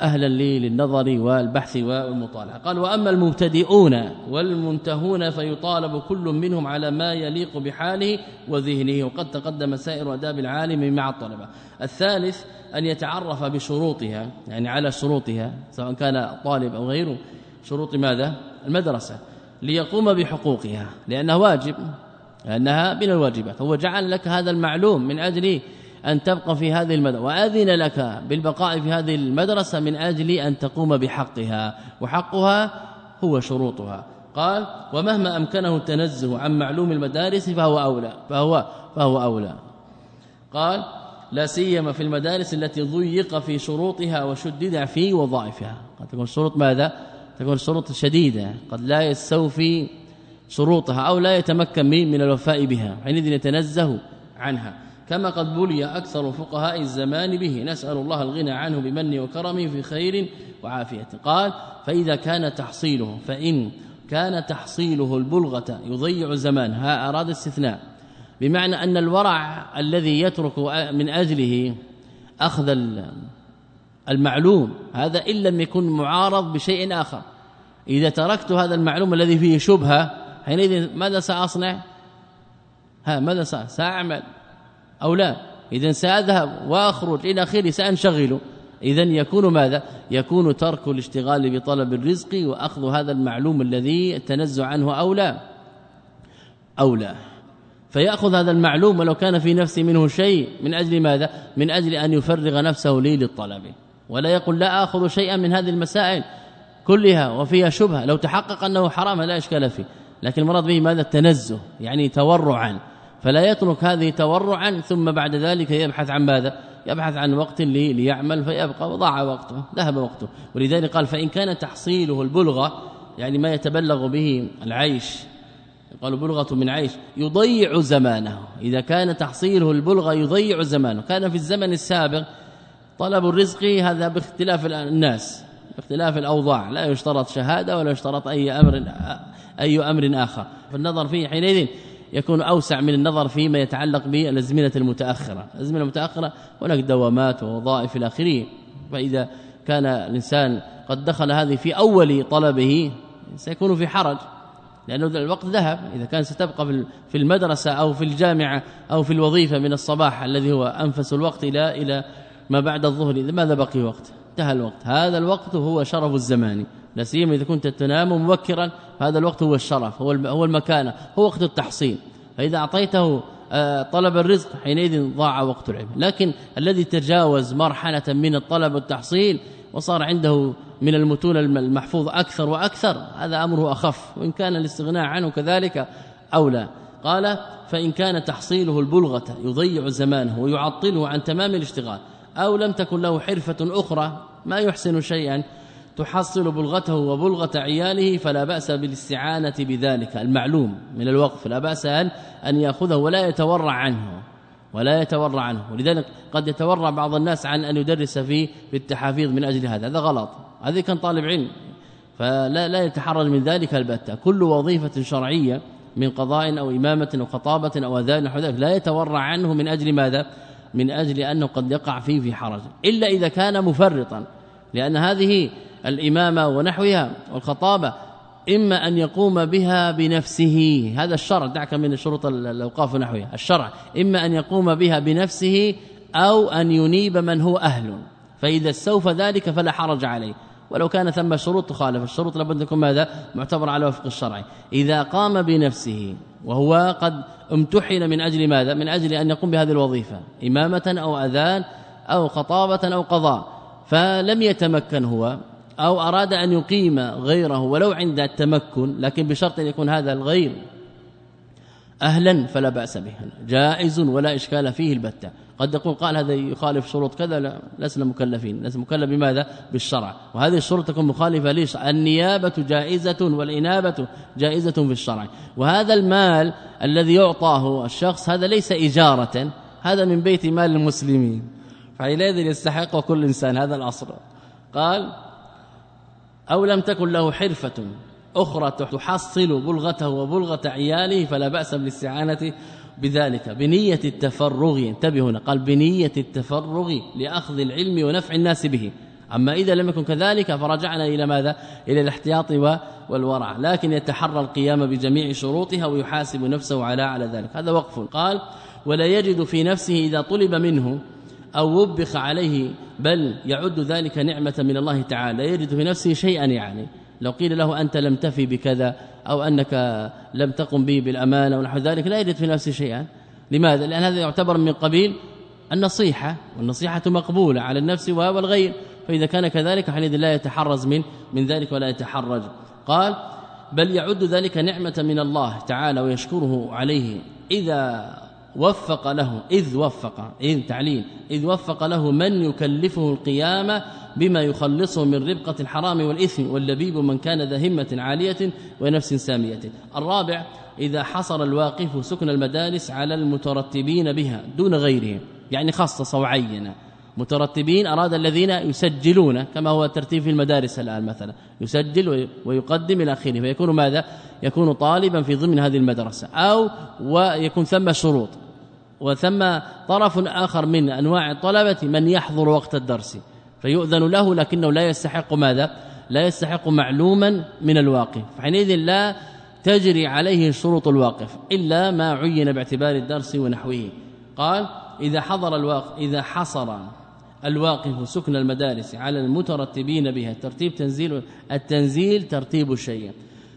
أهلا لي للنظر والبحث والمطالعة. قال وأما المبتدئون والمنتهون فيطالب كل منهم على ما يليق بحاله وذهنه وقد تقدم سائر أداب العالم مع الطلبة. الثالث أن يتعرف بشروطها يعني على شروطها سواء كان طالب أو غيره. شروط ماذا؟ المدرسة. ليقوم بحقوقها لأنه واجب لأنها من الواجبات. هو جعل لك هذا المعلوم من أجل أن تبقى في هذه المدرسة. وأذن لك بالبقاء في هذه المدرسة من أجل أن تقوم بحقها. وحقها هو شروطها. قال ومهما أمكنه التنزه عن معلوم المدارس فهو أولى. فهو فهو أولى. قال لا سيما في المدارس التي ضيق في شروطها وشدد في وظائفها. قد تكون الشروط ماذا؟ تكون الشروط شديدة. قد لا يستوفي شروطها أو لا يتمكن من الوفاء بها. حينئذ يتنزه عنها. كما قد بلي أكثر فقهاء الزمان به. نسأل الله الغنى عنه بمنه وكرمه في خير وعافية. قال فإذا كان تحصيله فإن كان تحصيله البلغة يضيع زمان. ها أراد استثناء. بمعنى أن الورع الذي يترك من أجله أخذ المعلوم هذا إن لم يكن معارض بشيء آخر. إذا تركت هذا المعلوم الذي فيه شبهة حينئذ ماذا سأصنع؟ ها ماذا سأعمل؟ أو لا؟ اذا سأذهب وأخرج إلى اخره سأنشغل. اذا يكون ماذا؟ يكون ترك الاشتغال بطلب الرزق وأخذ هذا المعلوم الذي التنزع عنه اولى اولى فيأخذ هذا المعلوم ولو كان في نفسه منه شيء من أجل ماذا؟ من أجل أن يفرغ نفسه لي للطلب. ولا يقول لا آخذ شيئا من هذه المسائل كلها وفيها شبهة. لو تحقق أنه حرام لا إشكال فيه. لكن المراد به ماذا؟ التنزه يعني تورعا. فلا يترك هذه تورعا ثم بعد ذلك يبحث عن ماذا؟ يبحث عن وقت لي ليعمل فيبقى وضاع وقته ذهب وقته. ولذلك قال فإن كان تحصيله البلغة يعني ما يتبلغ به العيش قالوا بلغة من عيش يضيع زمانه. إذا كان تحصيله البلغة يضيع زمانه. كان في الزمن السابق طلب الرزق هذا باختلاف الناس باختلاف الأوضاع. لا يشترط شهادة ولا يشترط أي أمر أي أمر آخر. فالنظر فيه حينئذ يكون أوسع من النظر فيما يتعلق بالأزمنة المتأخرة. الأزمنة المتأخرة هناك دوامات ووظائف إلى آخره. فإذا كان الإنسان قد دخل هذه في أول طلبه سيكون في حرج لأنه الوقت ذهب. إذا كان ستبقى في المدرسة أو في الجامعة أو في الوظيفة من الصباح الذي هو أنفس الوقت إلى إلى ما بعد الظهر لماذا بقي وقت؟ انتهى الوقت. هذا الوقت هو شرف الزمان. لا سيما إذا كنت تنام مبكرا هذا الوقت هو الشرف هو هو المكانة هو وقت التحصين. فإذا أعطيته آه، طلب الرزق حينئذ ضاع وقت العلم. لكن الذي تجاوز مرحلة من الطلب والتحصيل وصار عنده من المتون المحفوظ أكثر وأكثر هذا أمره أخف. وإن كان الاستغناء عنه كذلك أولى. قال فإن كان تحصيله البلغة يضيع زمانه ويعطله عن تمام الاشتغال أو لم تكن له حرفة أخرى ما يحسن شيئا تحصل بلغته وبلغة عياله فلا بأس بالاستعانة بذلك المعلوم من الوقف لا بأس أن, أن يأخذه ولا يتورع عنه ولا يتورع عنه. ولذلك قد يتورع بعض الناس عن أن يدرس في التحافيظ من أجل هذا. هذا غلط. هذا كان طالب علم. فلا لا يتحرج من ذلك البتة. كل وظيفة شرعية من قضاء أو إمامة أو خطابة أو أذان نحو ذلك لا يتورع عنه من أجل ماذا؟ من أجل أنه قد يقع فيه في حرج. إلا إذا كان مفرطا. لأن هذه الإمامة ونحوها والخطابة إما أن يقوم بها بنفسه هذا الشرع دعك من شروط الأوقاف ونحوها الشرع. إما أن يقوم بها بنفسه أو أن ينيب من هو أهل. فإذا استوفى ذلك فلا حرج عليه. ولو كان ثم شروط تخالف الشروط لابد تكون ماذا؟ معتبر على وفق الشرع. إذا قام بنفسه وهو قد امتحن من أجل ماذا؟ من أجل أن يقوم بهذه الوظيفة إمامة أو أذان أو خطابة أو قضاء. فلم يتمكن هو أو أراد أن يقيم غيره ولو عند التمكن لكن بشرط أن يكون هذا الغير أهلا فلا بأس به جائز ولا إشكال فيه البتة. قد يقول قال هذا يخالف شروط كذا لا لسنا مكلفين. لسنا مكلف بماذا؟ بالشرع. وهذه الشروط تكون مخالفة ليش؟ النيابة جائزة والإنابة جائزة في الشرع. وهذا المال الذي يعطاه الشخص هذا ليس إجارة هذا من بيت مال المسلمين. فحينئذ يستحق كل إنسان هذا الأصل. قال أو لم تكن له حرفة أخرى تحصل بلغته وبلغة عياله فلا بأس بالاستعانة بذلك. بنية التفرغ انتبه هنا قال بنية التفرغ لأخذ العلم ونفع الناس به. أما إذا لم يكن كذلك فرجعنا إلى ماذا؟ إلى الاحتياط والورع. لكن يتحرى القيام بجميع شروطها ويحاسب نفسه على على ذلك. هذا وقف. قال ولا يجد في نفسه إذا طلب منه أو وبخ عليه بل يعد ذلك نعمة من الله تعالى. يجد في نفسه شيئا يعني. لو قيل له أنت لم تفي بكذا أو أنك لم تقم به بالأمانة ونحو ذلك لا يجد في نفسه شيئا. لماذا؟ لأن هذا يعتبر من قبيل النصيحة والنصيحة مقبولة على النفس والغير فإذا كان كذلك حينئذ لا يتحرز من من ذلك ولا يتحرج. قال بل يعد ذلك نعمة من الله تعالى ويشكره عليه. إذا وفق له إذ وفق إذ تعليل إذ وفق له من يكلفه القيامة بما يخلصه من ربقة الحرام والإثم واللبيب من كان ذا همة عالية ونفس سامية. الرابع إذا حصر الواقف سكن المدارس على المترتبين بها دون غيرهم يعني خصص وعين مترتبين أراد الذين يسجلون كما هو ترتيب في المدارس الآن مثلا. يسجل ويقدم إلى آخره. فيكون ماذا؟ يكون طالبا في ضمن هذه المدرسة. أو ويكون ثم شروط. وثم طرف آخر من أنواع الطلبة من يحضر وقت الدرس. فيؤذن له لكنه لا يستحق ماذا؟ لا يستحق معلوما من الواقف. فحينئذ لا تجري عليه شروط الواقف إلا ما عين باعتبار الدرس ونحوه. قال إذا حضر الواقف إذا حصر الواقف سكن المدارس على المترتبين بها ترتيب تنزيل التنزيل ترتيب الشيء.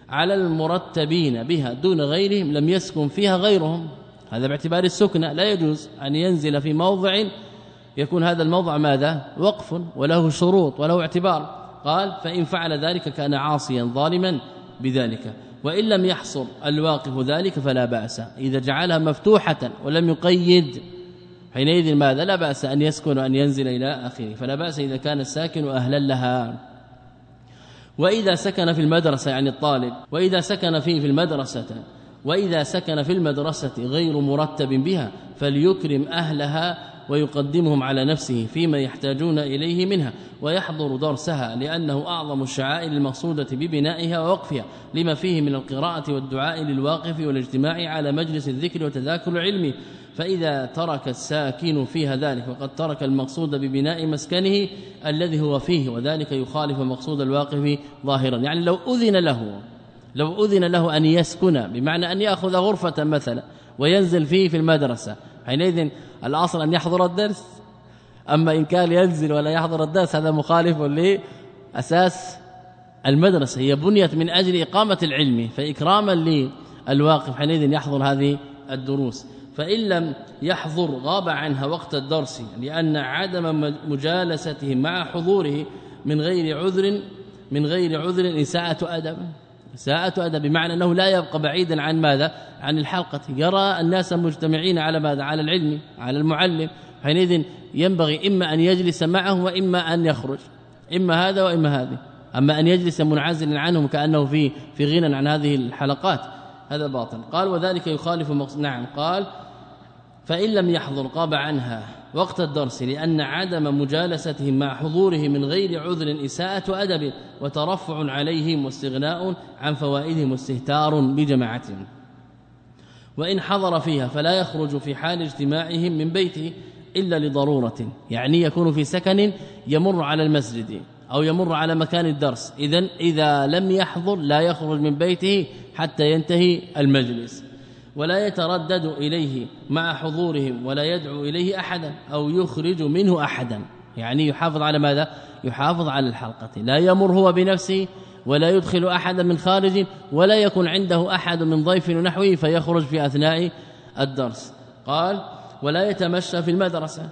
على المرتبين بها دون غيرهم لم يسكن فيها غيرهم. هذا باعتبار السكنه لا يجوز أن ينزل في موضع يكون هذا الموضع ماذا؟ وقف وله شروط وله اعتبار. قال فإن فعل ذلك كان عاصيا ظالما بذلك. وإن لم يحصل الواقف ذلك فلا بأس. إذا جعلها مفتوحة ولم يقيد حينئذ ماذا؟ لا بأس أن يسكن وأن ينزل إلى آخره فلا بأس إذا كان الساكن أهلا لها. وإذا سكن في المدرسة يعني الطالب وإذا سكن فيه في المدرسة وإذا سكن في المدرسة غير مرتب بها فليكرم أهلها ويقدمهم على نفسه فيما يحتاجون إليه منها ويحضر درسها لأنه أعظم الشعائر المقصودة ببنائها ووقفها لما فيه من القراءة والدعاء للواقف والاجتماع على مجلس الذكر وتذاكر العلم فإذا ترك الساكن فيها ذلك وقد ترك المقصود ببناء مسكنه الذي هو فيه وذلك يخالف مقصود الواقف ظاهرا. يعني لو أذن له لو أذن له أن يسكن بمعنى أن يأخذ غرفة مثلا وينزل فيه في المدرسة حينئذ الأصل أن يحضر الدرس أما إن كان ينزل ولا يحضر الدرس هذا مخالف لأساس المدرسة هي بنيت من أجل إقامة العلم فإكراما للواقف حينئذ يحضر هذه الدروس. فإن لم يحضر غاب عنها وقت الدرس لأن عدم مجالسته مع حضوره من غير عذر من غير عذر إساءة أدب. إساءة أدب بمعنى أنه لا يبقى بعيدا عن ماذا؟ عن الحلقة. يرى الناس مجتمعين على ماذا؟ على العلم على المعلم. حينئذ ينبغي إما أن يجلس معه وإما أن يخرج. إما هذا وإما هذه. أما أن يجلس منعزلا عنهم كأنه في في غنى عن هذه الحلقات هذا باطل. قال وذلك يخالف مقصد نعم قال فإن لم يحضر قاب عنها وقت الدرس لأن عدم مجالستهم مع حضوره من غير عذر إساءة أدب وترفع عليهم واستغناء عن فوائدهم واستهتار بجماعتهم وإن حضر فيها فلا يخرج في حال اجتماعهم من بيته إلا لضرورة يعني يكون في سكن يمر على المسجد أو يمر على مكان الدرس. إذا إذا لم يحضر لا يخرج من بيته حتى ينتهي المجلس. ولا يتردد إليه مع حضورهم ولا يدعو إليه أحدا أو يخرج منه أحدا. يعني يحافظ على ماذا؟ يحافظ على الحلقة. لا يمر هو بنفسه ولا يدخل احدا من خارج ولا يكون عنده أحد من ضيف ونحوه فيخرج في أثناء الدرس. قال ولا يتمشى في المدرسة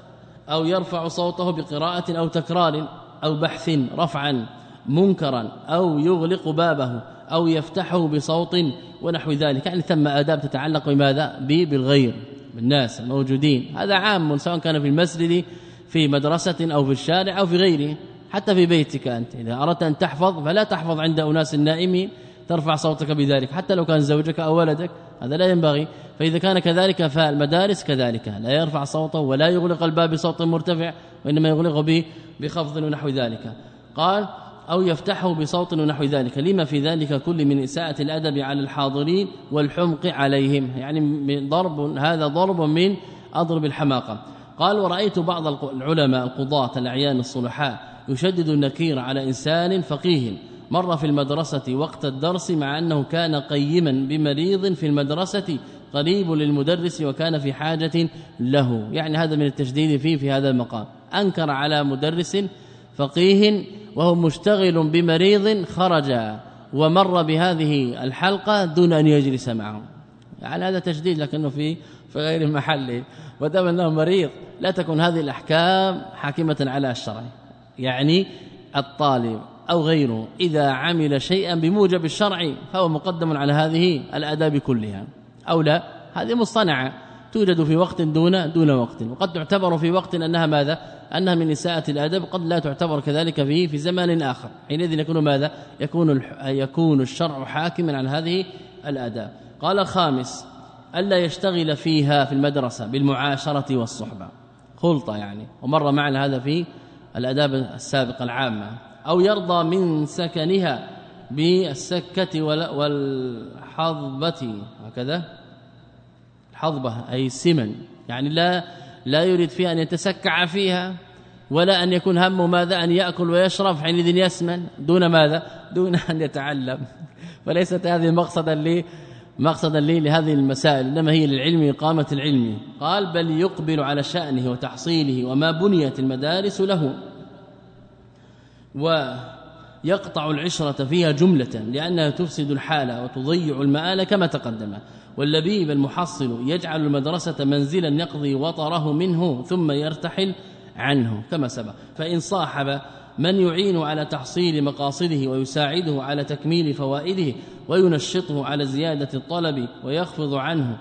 أو يرفع صوته بقراءة أو تكرار أو بحث رفعا منكرا أو يغلق بابه. أو يفتحه بصوت ونحو ذلك. يعني ثم آداب تتعلق بماذا؟ بالغير بالناس الموجودين. هذا عام سواء كان في المسجد في مدرسة أو في الشارع أو في غيره حتى في بيتك أنت. إذا أردت أن تحفظ فلا تحفظ عند أناس النائمين ترفع صوتك بذلك. حتى لو كان زوجك أو ولدك هذا لا ينبغي. فإذا كان كذلك فالمدارس كذلك. لا يرفع صوته ولا يغلق الباب بصوت مرتفع وإنما يغلقه بخفض ونحو ذلك. قال أو يفتحه بصوت ونحو ذلك. لما في ذلك كل من إساءة الأدب على الحاضرين والحمق عليهم؟ يعني ضرب هذا ضرب من أضرب الحماقة. قال ورأيت بعض العلماء القضاة الأعيان الصلحاء يشدد النكير على إنسان فقيه. مر في المدرسة وقت الدرس مع أنه كان قيما بمريض في المدرسة قريب للمدرس وكان في حاجة له. يعني هذا من التشديد فيه في هذا المقام. أنكر على مدرس فقيه وهو مشتغل بمريض خرج ومر بهذه الحلقة دون أن يجلس معه. يعني هذا تشديد لكنه في في غير محله ودام أنه مريض لا تكون هذه الأحكام حاكمة على الشرع. يعني الطالب أو غيره إذا عمل شيئا بموجب الشرع فهو مقدم على هذه الأداب كلها. أو لا هذه مصطنعة. توجد في وقت دون دون وقت. وقد تعتبر في وقت أنها ماذا؟ أنها من إساءة الأدب قد لا تعتبر كذلك في في زمان آخر. حينئذ يكون ماذا؟ يكون يكون الشرع حاكما عن هذه الأداب. قال الخامس ألا يشتغل فيها في المدرسة بالمعاشرة والصحبة. خلطة يعني. ومر معنا هذا في الأداب السابقة العامة. أو يرضى من سكنها بالسكة والحظبة. هكذا. الحظبة أي السمن يعني لا لا يريد فيها أن يتسكع فيها ولا أن يكون همه ماذا أن يأكل ويشرب حينئذ يسمن. دون ماذا؟ دون أن يتعلم. فليست هذه مقصدا لي مقصدا لي لهذه المسائل إنما هي للعلم إقامة العلم. قال بل يقبل على شأنه وتحصيله وما بنيت المدارس له. ويقطع العشرة فيها جملة لأنها تفسد الحالة وتضيع المآل كما تقدم. واللبيب المحصل يجعل المدرسة منزلا يقضي وطره منه ثم يرتحل عنه كما سبق. فإن صاحب من يعين على تحصيل مقاصده ويساعده على تكميل فوائده وينشطه على زيادة الطلب ويخفض عنه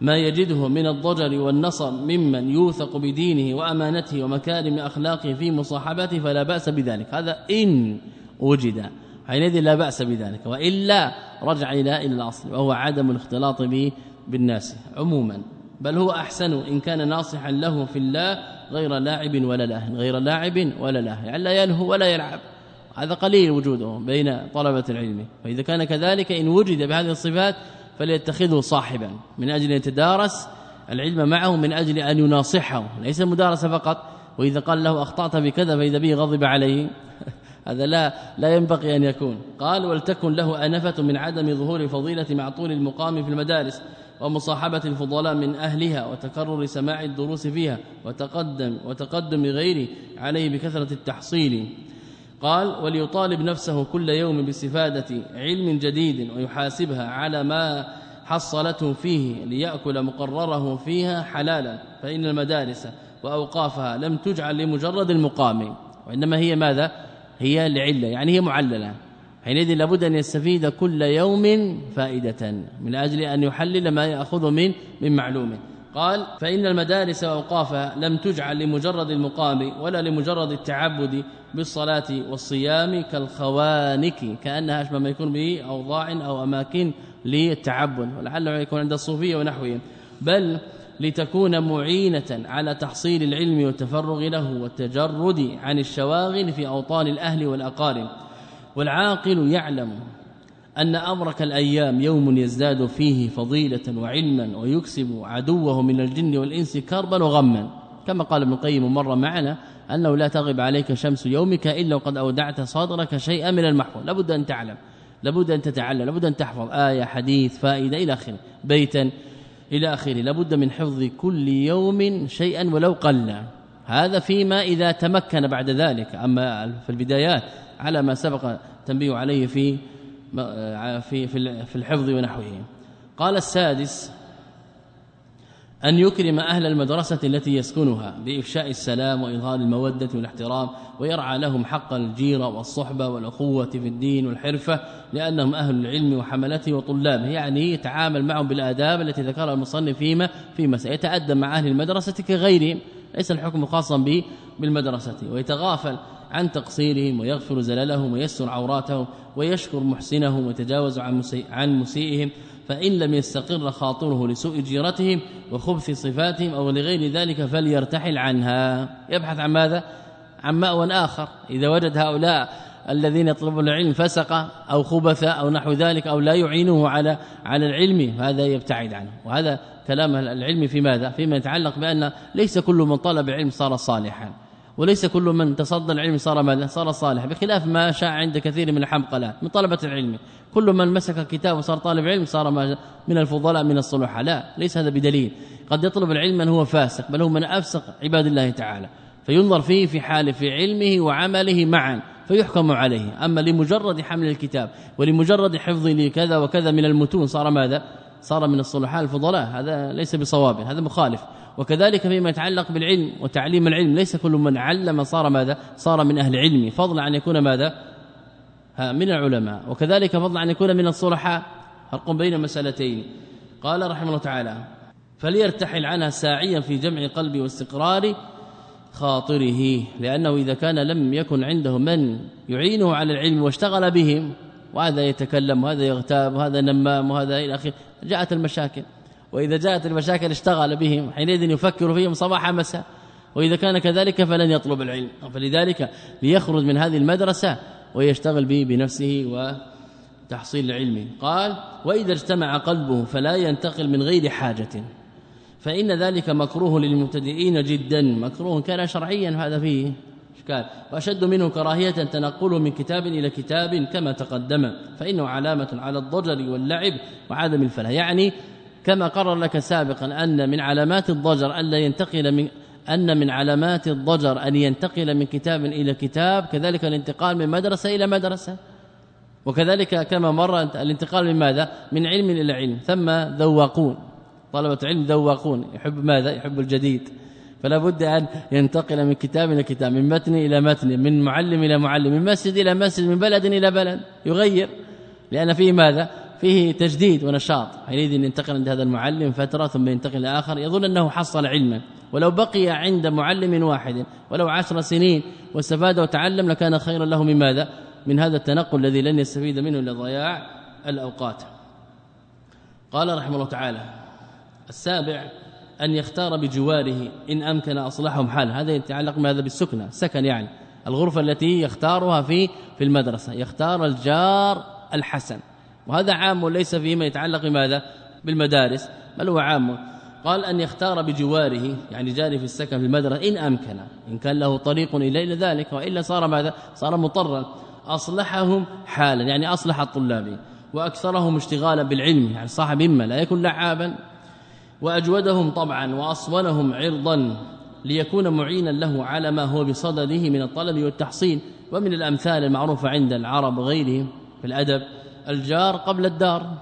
ما يجده من الضجر والنصر ممن يوثق بدينه وأمانته ومكارم أخلاقه في مصاحبته فلا بأس بذلك. هذا إن وجد. حينئذ لا بأس بذلك وإلا رجع إلى الأصل وهو عدم الاختلاط به بالناس عموما بل هو أحسن إن كان ناصحا له في الله غير لاعب ولا له غير لاعب ولا له يعني لا يلهو ولا يلعب هذا قليل وجوده بين طلبة العلم. فإذا كان كذلك إن وجد بهذه الصفات فليتخذه صاحبا من أجل أن يتدارس العلم معه من أجل أن يناصحه ليس المدارسه فقط وإذا قال له أخطأت بكذا فإذا به غضب عليه. هذا لا لا ينبغي أن يكون. قال ولتكن له آنفة من عدم ظهور فضيله مع طول المقام في المدارس ومصاحبة الفضلاء من أهلها وتكرر سماع الدروس فيها وتقدم وتقدم غيره عليه بكثرة التحصيل. قال وليطالب نفسه كل يوم باستفادة علم جديد ويحاسبها على ما حصلته فيه ليأكل مقرره فيها حلالا فإن المدارس وأوقافها لم تجعل لمجرد المقام وإنما هي ماذا؟ هي لعلة يعني هي معللة. حينئذ لابد أن يستفيد كل يوم فائدة من أجل أن يحلل ما يأخذ من من معلومة. قال فإن المدارس وأوقافها لم تجعل لمجرد المقام ولا لمجرد التعبد بالصلاة والصيام كالخوانك كأنها أشبه ما يكون به أوضاع أو أماكن للتعبد ولعله يكون عند الصوفية ونحوهم. بل لتكون معينة على تحصيل العلم والتفرغ له والتجرد عن الشواغل في أوطان الأهل والأقارب. والعاقل يعلم أن أمرك الأيام يوم يزداد فيه فضيلة وعلما ويكسب عدوه من الجن والإنس كربا وغما. كما قال ابن القيم مرة معنا أنه لا تغب عليك شمس يومك إلا وقد أودعت صدرك شيئا من المحفوظ لابد أن تعلم لابد أن تتعلم لابد أن تحفظ آية حديث فائدة إلى آخره. بيتا إلى آخره. لابد من حفظ كل يوم شيئا ولو قل. هذا فيما إذا تمكن بعد ذلك. أما في البدايات على ما سبق تنبيه عليه في في في الحفظ ونحوه. قال السادس أن يكرم أهل المدرسة التي يسكنها بإفشاء السلام وإظهار المودة والاحترام ويرعى لهم حق الجيرة والصحبة والأخوة في الدين والحرفة لأنهم أهل العلم وحملته وطلابه. يعني يتعامل معهم بالآداب التي ذكرها المصنف فيما فيما سيتأدب مع أهل المدرسة كغيرهم ليس الحكم خاصا بالمدرسة. ويتغافل عن تقصيرهم ويغفر زللهم ويستر عوراتهم ويشكر محسنهم ويتجاوز عن مسيئهم. فإن لم يستقر خاطره لسوء جيرتهم وخبث صفاتهم أو لغير ذلك فليرتحل عنها. يبحث عن ماذا؟ عن مأوى آخر. إذا وجد هؤلاء الذين يطلبون العلم فسق أو خبث أو نحو ذلك أو لا يعينه على على العلم هذا يبتعد عنه. وهذا كلام العلم في ماذا؟ فيما يتعلق بأن ليس كل من طلب العلم صار صالحا. وليس كل من تصدى العلم صار ماذا؟ صار صالح بخلاف ما شاع عند كثير من الحمقلة من طلبة العلم. كل من مسك كتاب وصار طالب علم صار من الفضلاء من الصلحاء. لا ليس هذا بدليل. قد يطلب العلم من هو فاسق بل هو من أفسق عباد الله تعالى. فينظر فيه في حال في علمه وعمله معا فيحكم عليه. أما لمجرد حمل الكتاب ولمجرد حفظ لكذا وكذا من المتون صار ماذا؟ صار من الصلحاء الفضلاء. هذا ليس بصواب هذا مخالف. وكذلك فيما يتعلق بالعلم وتعليم العلم ليس كل من علم صار ماذا؟ صار من أهل علم. فضلا عن يكون ماذا؟ من العلماء. وكذلك فضلا عن يكون من الصلحاء. فرق بين مسألتين. قال رحمه الله تعالى فليرتحل عنها ساعيا في جمع قلبه واستقرار خاطره لأنه إذا كان لم يكن عنده من يعينه على العلم واشتغل بهم وهذا يتكلم وهذا يغتاب وهذا نمام وهذا إلى آخره جاءت المشاكل. وإذا جاءت المشاكل اشتغل بهم حينئذ يفكر فيهم صباح مساء. وإذا كان كذلك فلن يطلب العلم. فلذلك ليخرج من هذه المدرسة ويشتغل به بنفسه وتحصيل العلم. قال وإذا اجتمع قلبه فلا ينتقل من غير حاجة. فإن ذلك مكروه للمبتدئين جدا. مكروه كان شرعيا هذا فيه إشكال. وأشد منه كراهية تنقله من كتاب إلى كتاب كما تقدم. فإنه علامة على الضجر واللعب وعدم الفلاح. يعني كما قرر لك سابقا أن من علامات الضجر الا ينتقل من أن من علامات الضجر أن ينتقل من كتاب إلى كتاب كذلك الانتقال من مدرسة إلى مدرسة. وكذلك كما مر الانتقال من ماذا؟ من علم إلى علم. ثم ذواقون. طلبة علم ذواقون. يحب ماذا؟ يحب الجديد. فلا بد أن ينتقل من كتاب إلى كتاب من متن إلى متن من معلم إلى معلم من مسجد إلى مسجد من بلد إلى بلد. يغير. لأن فيه ماذا؟ فيه تجديد ونشاط. حينئذ ينتقل عند هذا المعلم فترة ثم ينتقل لآخر يظن أنه حصل علما. ولو بقي عند معلم واحد ولو عشر سنين واستفاد وتعلم لكان خيرا له من ماذا؟ من هذا التنقل الذي لن يستفيد منه إلا ضياع الأوقات. قال رحمه الله تعالى السابع أن يختار بجواره إن أمكن أصلحهم حال هذا يتعلق ماذا بالسكنة سكن يعني. الغرفة التي يختارها في في المدرسة. يختار الجار الحسن. وهذا عام ليس فيما يتعلق بماذا؟ بالمدارس بل هو عام. قال أن يختار بجواره يعني جاري في السكن في المدرسة إن أمكن. إن كان له طريق إلى ذلك وإلا صار ماذا؟ صار مضطرا. أصلحهم حالا يعني أصلح الطلاب وأكثرهم اشتغالا بالعلم يعني صاحب همة لا يكون لعابا. وأجودهم طبعا وأصونهم عرضا ليكون معينا له على ما هو بصدده من الطلب والتحصيل ومن الأمثال المعروفة عند العرب وغيرهم في الأدب. الجار قبل الدار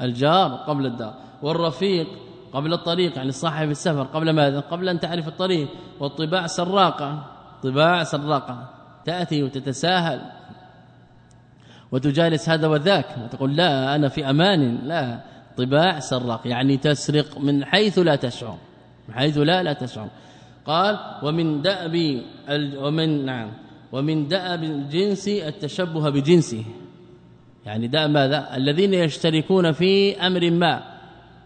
الجار قبل الدار والرفيق قبل الطريق يعني صاحب السفر قبل ماذا؟ قبل أن تعرف الطريق والطباع سراقة طباع سراقة تأتي وتتساهل. وتجالس هذا وذاك وتقول لا أنا في أمان لا. طباع سراق يعني تسرق من حيث لا تشعر من حيث لا لا تشعر. قال ومن دأب ومن نعم ومن دأب الجنس التشبه بجنسه. يعني دأب ماذا؟ الذين يشتركون في أمر ما.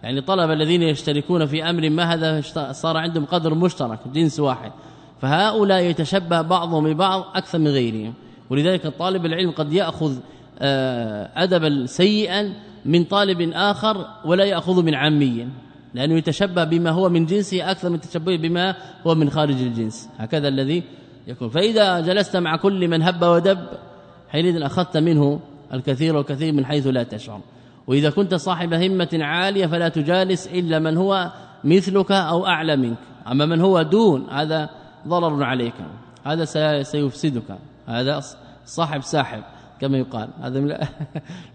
يعني طلب الذين يشتركون في أمر ما هذا صار عندهم قدر مشترك جنس واحد. فهؤلاء يتشبه بعضهم ببعض أكثر من غيرهم. ولذلك طالب العلم قد يأخذ آه، ادبا سيئا من طالب آخر ولا يأخذ من عامي لأنه يتشبه بما هو من جنسه أكثر من تشبهه بما هو من خارج الجنس. هكذا الذي يكون. فإذا جلست مع كل من هب ودب حينئذ أخذت منه الكثير والكثير من حيث لا تشعر. وإذا كنت صاحب همة عالية فلا تجالس إلا من هو مثلك أو أعلى منك. أما من هو دون هذا ضرر عليك. هذا سيفسدك. هذا صاحب ساحب كما يقال. هذا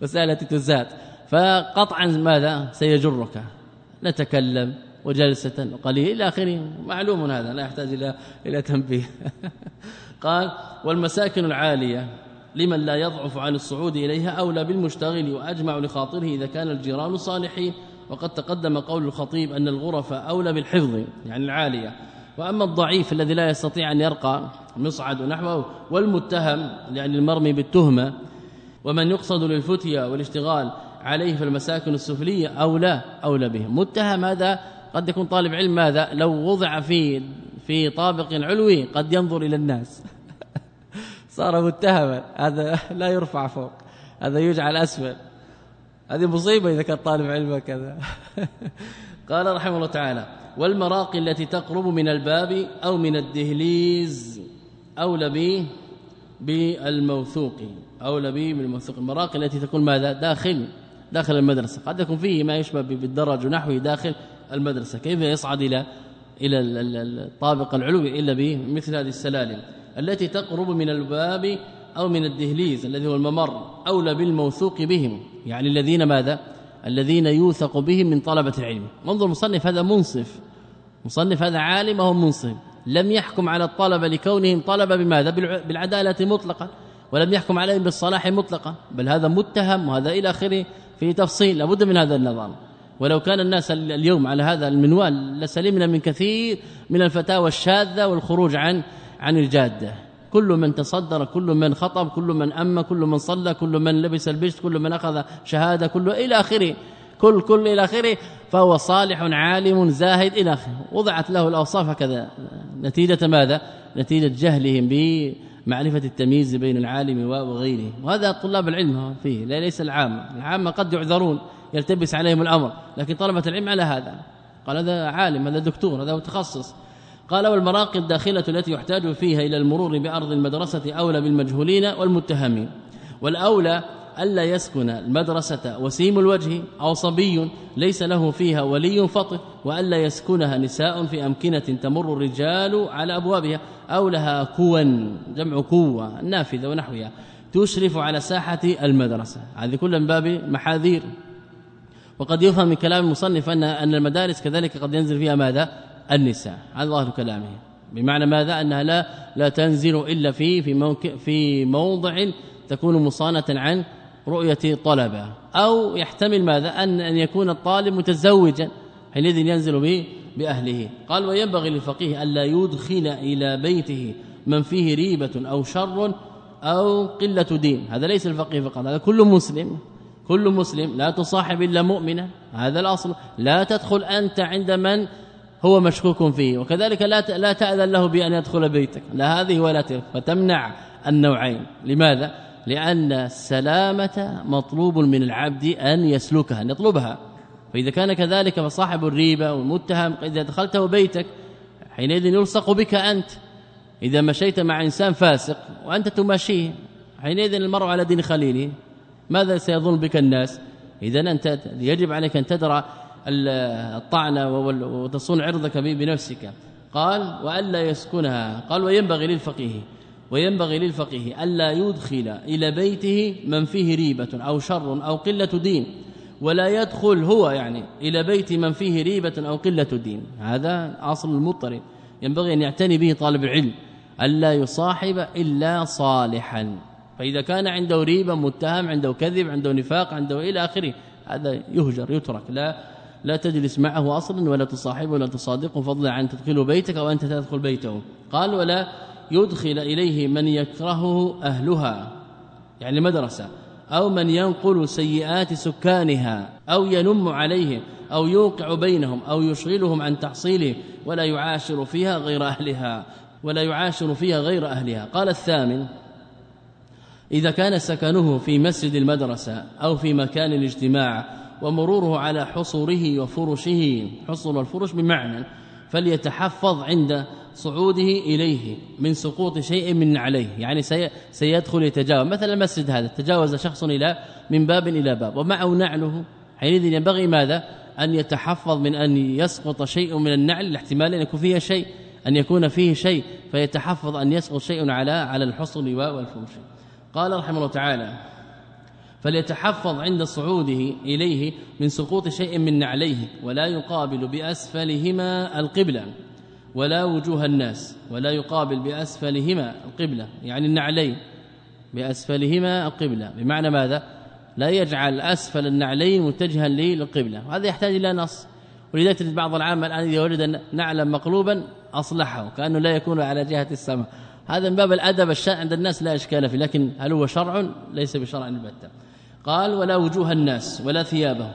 مساله تزاد. فقطعا ماذا؟ سيجرك. نتكلم وجلسة قليل إلى آخره. معلوم هذا لا يحتاج إلى إلى تنبيه. قال والمساكن العالية لمن لا يضعف عن الصعود إليها أولى بالمشتغل وأجمع لخاطره إذا كان الجيران صالحين. وقد تقدم قول الخطيب أن الغرف أولى بالحفظ يعني العالية. وأما الضعيف الذي لا يستطيع أن يرقى مصعد نحوه والمتهم يعني المرمي بالتهمة ومن يقصد للفتية والاشتغال عليه في المساكن السفلية أو لا أولى به متهم هذا قد يكون طالب علم ماذا؟ لو وضع في في طابق علوي قد ينظر إلى الناس. صار متهما. هذا لا يرفع فوق. هذا يجعل أسفل. هذه مصيبة إذا كان طالب علم كذا قال رحمه الله تعالى والمراقي التي تقرب من الباب أو من الدهليز أولى به بالموثوق. أولى به بالموثوق. المراقي التي تكون ماذا؟ داخل. داخل المدرسة. قد يكون فيه ما يشبه بالدرج ونحوه داخل المدرسة. كيف يصعد إلى إلى الطابق العلوي إلا بمثل هذه السلالم؟ التي تقرب من الباب أو من الدهليز الذي هو الممر أولى بالموثوق بهم. يعني الذين ماذا؟ الذين يوثق بهم من طلبة العلم. منظر مصنف هذا منصف. مصنف هذا عالم وهو منصف. لم يحكم على الطلبه لكونهم طلبه بماذا؟ بالعدالة مطلقا. ولم يحكم عليهم بالصلاح مطلقا. بل هذا متهم وهذا إلى آخره في تفصيل. لابد من هذا النظام. ولو كان الناس اليوم على هذا المنوال لسلمنا من كثير من الفتاوى الشاذة والخروج عن عن الجادة. كل من تصدر كل من خطب كل من أم كل من صلى كل من لبس البشت كل من أخذ شهادة كل إلى آخره. كل كل إلى آخره. فهو صالح عالم زاهد إلى آخره. وضعت له الأوصاف هكذا. نتيجة ماذا؟ نتيجة جهلهم بمعرفة التمييز بين العالم وغيره. وهذا طلاب العلم فيه لا ليس العام. العامة قد يعذرون يلتبس عليهم الأمر. لكن طلبة العلم على هذا. قال هذا عالم هذا دكتور هذا متخصص. قال والمراقي الداخله التي يحتاج فيها إلى المرور بأرض المدرسة أولى بالمجهولين والمتهمين والأولى ألا يسكن المدرسة وسيم الوجه أو صبي ليس له فيها ولي فطر وألا يسكنها نساء في أمكنة تمر الرجال على أبوابها أو لها كوا جمع قوه النافذه ونحوها تشرف على ساحة المدرسة. هذه كلها من باب محاذير. وقد يفهم من كلام المصنف ان أن المدارس كذلك قد ينزل فيها ماذا؟ النساء. هذا ظاهر كلامه. بمعنى ماذا؟ أنها لا لا تنزل إلا في في في موضع تكون مصانة عن رؤية طلبة. أو يحتمل ماذا؟ أن أن يكون الطالب متزوجا حينئذ ينزل به بأهله. قال وينبغي للفقيه الا يدخل إلى بيته من فيه ريبة أو شر أو قلة دين. هذا ليس الفقيه فقط هذا كل مسلم. كل مسلم لا تصاحب إلا مؤمنا هذا الأصل. لا تدخل أنت عند من هو مشكوك فيه وكذلك لا لا تأذن له بأن يدخل بيتك. لا هذه ولا تلك. فتمنع النوعين. لماذا؟ لأن السلامة مطلوب من العبد أن يسلكها أن يطلبها. فإذا كان كذلك فصاحب الريبة والمتهم إذا دخلته بيتك حينئذ يلصق بك أنت. إذا مشيت مع إنسان فاسق وأنت تماشيه حينئذ المرء على دين خليله. ماذا سيظن بك الناس؟ اذا أنت يجب عليك أن تدرى الطعن وتصون عرضك بنفسك. قال وألا يسكنها. قال وينبغي للفقيه وينبغي للفقيه ألا يدخل إلى بيته من فيه ريبة أو شر أو قلة دين ولا يدخل هو يعني إلى بيت من فيه ريبة أو قلة دين. هذا أصل المضطرب. ينبغي أن يعتني به طالب العلم. ألا يصاحب إلا صالحا. فإذا كان عنده ريبة متهم عنده كذب عنده نفاق عنده إلى آخره هذا يهجر يترك. لا لا تجلس معه أصلا ولا تصاحبه ولا تصادقه فضلا عن تدخله بيتك أو أنت تدخل بيته. قال ولا يدخل إليه من يكرهه أهلها. يعني مدرسة. أو من ينقل سيئات سكانها أو ينم عليهم أو يوقع بينهم أو يشغلهم عن تحصيله ولا يعاشر فيها غير أهلها. ولا يعاشر فيها غير أهلها. قال الثامن إذا كان سكنه في مسجد المدرسة أو في مكان الاجتماع ومروره على حصره وفرشه. حصر والفرش بمعنى فليتحفظ عند صعوده إليه من سقوط شيء من عليه يعني سيدخل يتجاوز. مثلا المسجد هذا تجاوز شخص إلى من باب إلى باب. ومعه نعله حينئذ ينبغي ماذا؟ أن يتحفظ من أن يسقط شيء من النعل الاحتمال أن يكون فيه شيء أن يكون فيه شيء فيتحفظ أن يسقط شيء على على الحصن والفرش. قال رحمه الله تعالى فليتحفظ عند صعوده إليه من سقوط شيء من نعليه ولا يقابل بأسفلهما القبلة ولا وجوه الناس ولا يقابل بأسفلهما القبلة يعني النعلين بأسفلهما القبلة. بمعنى ماذا؟ لا يجعل أسفل النعلين متجها للقبلة. وهذا يحتاج إلى نص. ولذلك بعض العامة الآن إذا وجد نعلا مقلوبا أصلحه كأنه لا يكون على جهة السماء. هذا من باب الأدب الشرع عند الناس لا إشكال فيه لكن هل هو شرع؟ ليس بشرع البتة. قال ولا وجوه الناس ولا ثيابهم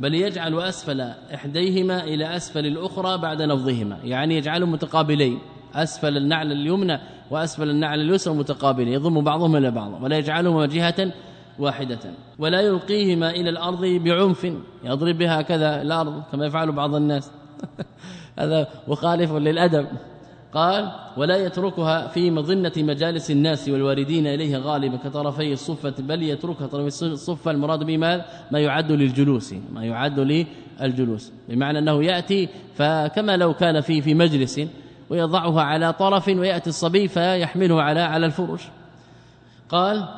بل يجعل أسفل إحديهما إلى أسفل الأخرى بعد نفضهما يعني يجعلهم متقابلين أسفل النعل اليمنى وأسفل النعل اليسرى متقابلين يضم بعضهم إلى بعض ولا يجعلهما جهة واحدة ولا يلقيهما إلى الأرض بعنف يضرب بها كذا الأرض كما يفعل بعض الناس. هذا مخالف للأدب. قال ولا يتركها في مظنة مجالس الناس والواردين إليها غالبا كطرفي الصفة بل يتركها طرف الصفة المراد به ما يعد للجلوس ما يعد للجلوس. بمعنى أنه يأتي فكما لو كان في في مجلس ويضعها على طرف ويأتي الصبي فيحمله على على الفرش. قال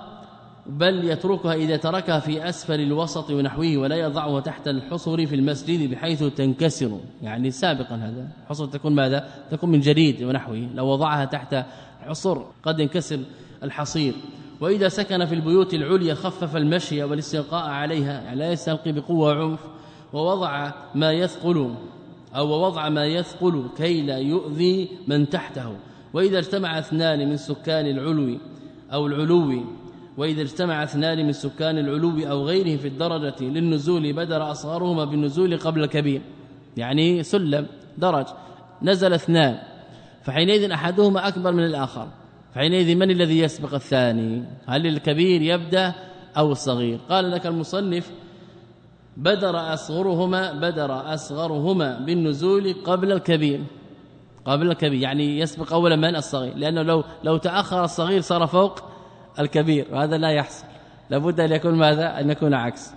بل يتركها إذا تركها في أسفل الوسط ونحوه ولا يضعها تحت الحصر في المسجد بحيث تنكسر. يعني سابقا هذا. الحصر تكون ماذا؟ تكون من جريد ونحوه. لو وضعها تحت حصر قد ينكسر الحصير. وإذا سكن في البيوت العليا خفف المشي والاستلقاء عليها. يعني لا يستلقي بقوة وعنف ووضع ما يثقل أو وضع ما يثقل كي لا يؤذي من تحته. وإذا اجتمع اثنان من سكان العلو أو العلو وإذا اجتمع اثنان من سكان العلو أو غيره في الدرجة للنزول بدر أصغرهما بالنزول قبل الكبير يعني سلم درج نزل اثنان فحينئذ أحدهما أكبر من الآخر فحينئذ من الذي يسبق الثاني؟ هل الكبير يبدأ أو الصغير؟ قال لك المصنف بدر أصغرهما بدر أصغرهما بالنزول قبل الكبير قبل الكبير يعني يسبق اولا من الصغير لأنه لو لو تأخر الصغير صار فوق الكبير وهذا لا يحصل. لابد أن يكون ماذا؟ أن يكون عكس.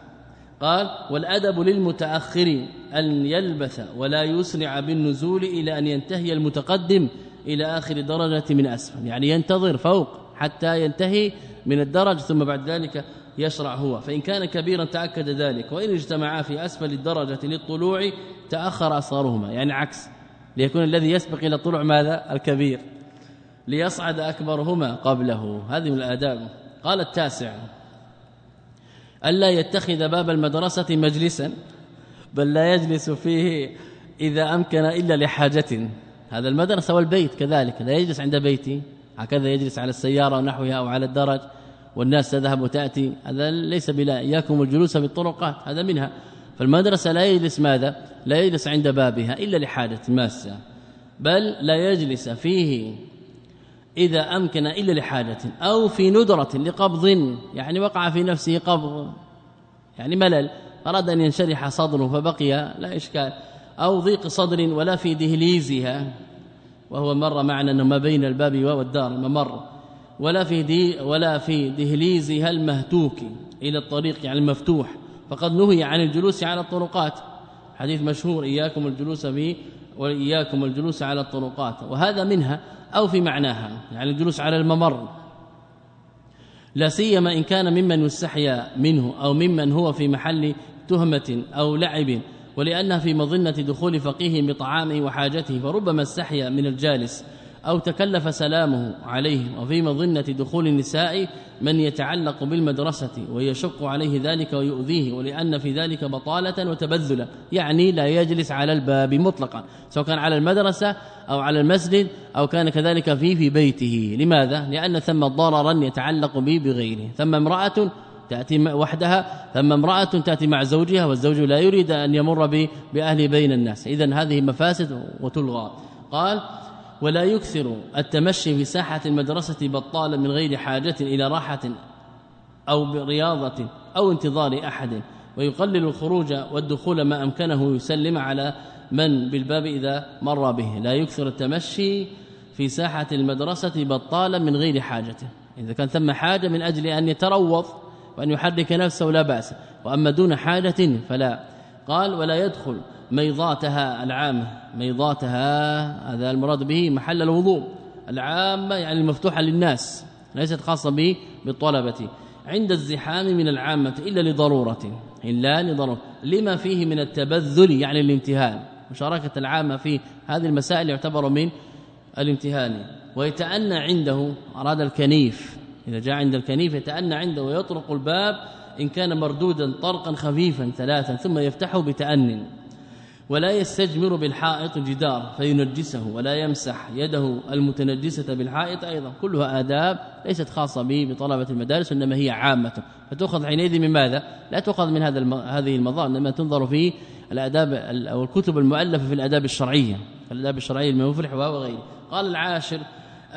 قال والأدب للمتاخر أن يلبث ولا يسرع بالنزول إلى أن ينتهي المتقدم إلى آخر درجة من أسفل. يعني ينتظر فوق حتى ينتهي من الدرج ثم بعد ذلك يشرع هو. فإن كان كبيرا تأكد ذلك. وإن اجتمعا في أسفل الدرجة للطلوع تأخر أصغرهما يعني عكس. ليكون الذي يسبق إلى الطلوع ماذا؟ الكبير. ليصعد أكبرهما قبله. هذه من الآداب. قال التاسع ألا يتخذ باب المدرسة مجلسا بل لا يجلس فيه إذا أمكن إلا لحاجة. هذا المدرسة والبيت كذلك. لا يجلس عند بيتي هكذا يجلس على السيارة ونحوها أو على الدرج والناس تذهب وتأتي. هذا ليس بلا إياكم الجلوس في الطرقات هذا منها. فالمدرسة لا يجلس ماذا؟ لا يجلس عند بابها إلا لحاجة ماسة بل لا يجلس فيه إذا أمكن إلا لحاجة أو في ندرة لقبض يعني وقع في نفسه قبض يعني ملل أراد أن ينشرح صدره فبقي لا إشكال أو ضيق صدر ولا في دهليزها وهو مر معنا أنه ما بين الباب والدار الممر ولا في دي ولا في دهليزها المهتوك إلى الطريق يعني المفتوح فقد نهي عن الجلوس على الطرقات. حديث مشهور إياكم الجلوس في وإياكم الجلوس على الطرقات وهذا منها أو في معناها يعني الجلوس على الممر. لا سيما إن كان ممن يستحيا منه أو ممن هو في محل تهمة أو لعب ولأنها في مظنة دخول فقيه بطعامه وحاجته فربما استحيا من الجالس. أو تكلف سلامه عليه وفي مظنة دخول النساء من يتعلق بالمدرسة ويشق عليه ذلك ويؤذيه ولأن في ذلك بطالة وتبذلا يعني لا يجلس على الباب مطلقا سواء كان على المدرسة أو على المسجد أو كان كذلك فيه في بيته. لماذا؟ لأن ثم ضررا يتعلق به بغيره. ثم امرأة تأتي وحدها ثم امرأة تأتي مع زوجها والزوج لا يريد أن يمر بأهل بين الناس. إذا هذه مفاسد وتلغى. قال ولا يكثر التمشي في ساحة المدرسة بطالا من غير حاجة إلى راحة أو رياضة أو انتظار أحد. ويقلل الخروج والدخول ما أمكنه يسلم على من بالباب إذا مر به. لا يكثر التمشي في ساحة المدرسة بطالا من غير حاجة. إذا كان ثم حاجة من أجل أن يتروض وأن يحرك نفسه لا بأس. وأما دون حاجة فلا قال ولا يدخل ميضاتها العامة. ميضاتها هذا المراد به محل الوضوء. العامة يعني المفتوحة للناس ليست خاصة به بالطلبة. عند الزحام من العامة إلا لضرورة. إلا لضرورة. لما فيه من التبذل يعني الامتهان. مشاركة العامة في هذه المسائل يعتبر من الامتهان. ويتأنى عنده أراد الكنيف. إذا جاء عند الكنيف يتأنى عنده ويطرق الباب إن كان مردودا طرقا خفيفا ثلاثا ثم يفتحه بتأن. ولا يستجمر بالحائط جدار فينجسه ولا يمسح يده المتنجسة بالحائط أيضا. كلها آداب ليست خاصة به بطلبة المدارس إنما هي عامة. فتؤخذ حينئذ من ماذا؟ لا تؤخذ من هذا الم... هذه المظاهر إنما تنظر في الآداب أو الكتب المؤلفة في الآداب الشرعية. الآداب الشرعية المفرح وغيره قال العاشر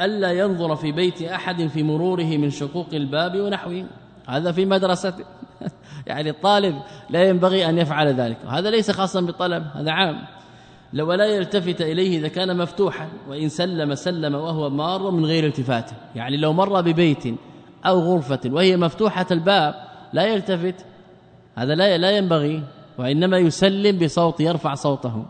ألا ينظر في بيت أحد في مروره من شقوق الباب ونحوه. هذا في مدرسة يعني الطالب لا ينبغي أن يفعل ذلك. وهذا ليس خاصا بالطلب هذا عام. لو لا يلتفت إليه إذا كان مفتوحا وإن سلم سلم وهو مار من غير التفات يعني لو مر ببيت أو غرفة وهي مفتوحة الباب لا يلتفت هذا لا لا ينبغي وإنما يسلم بصوت يرفع صوته.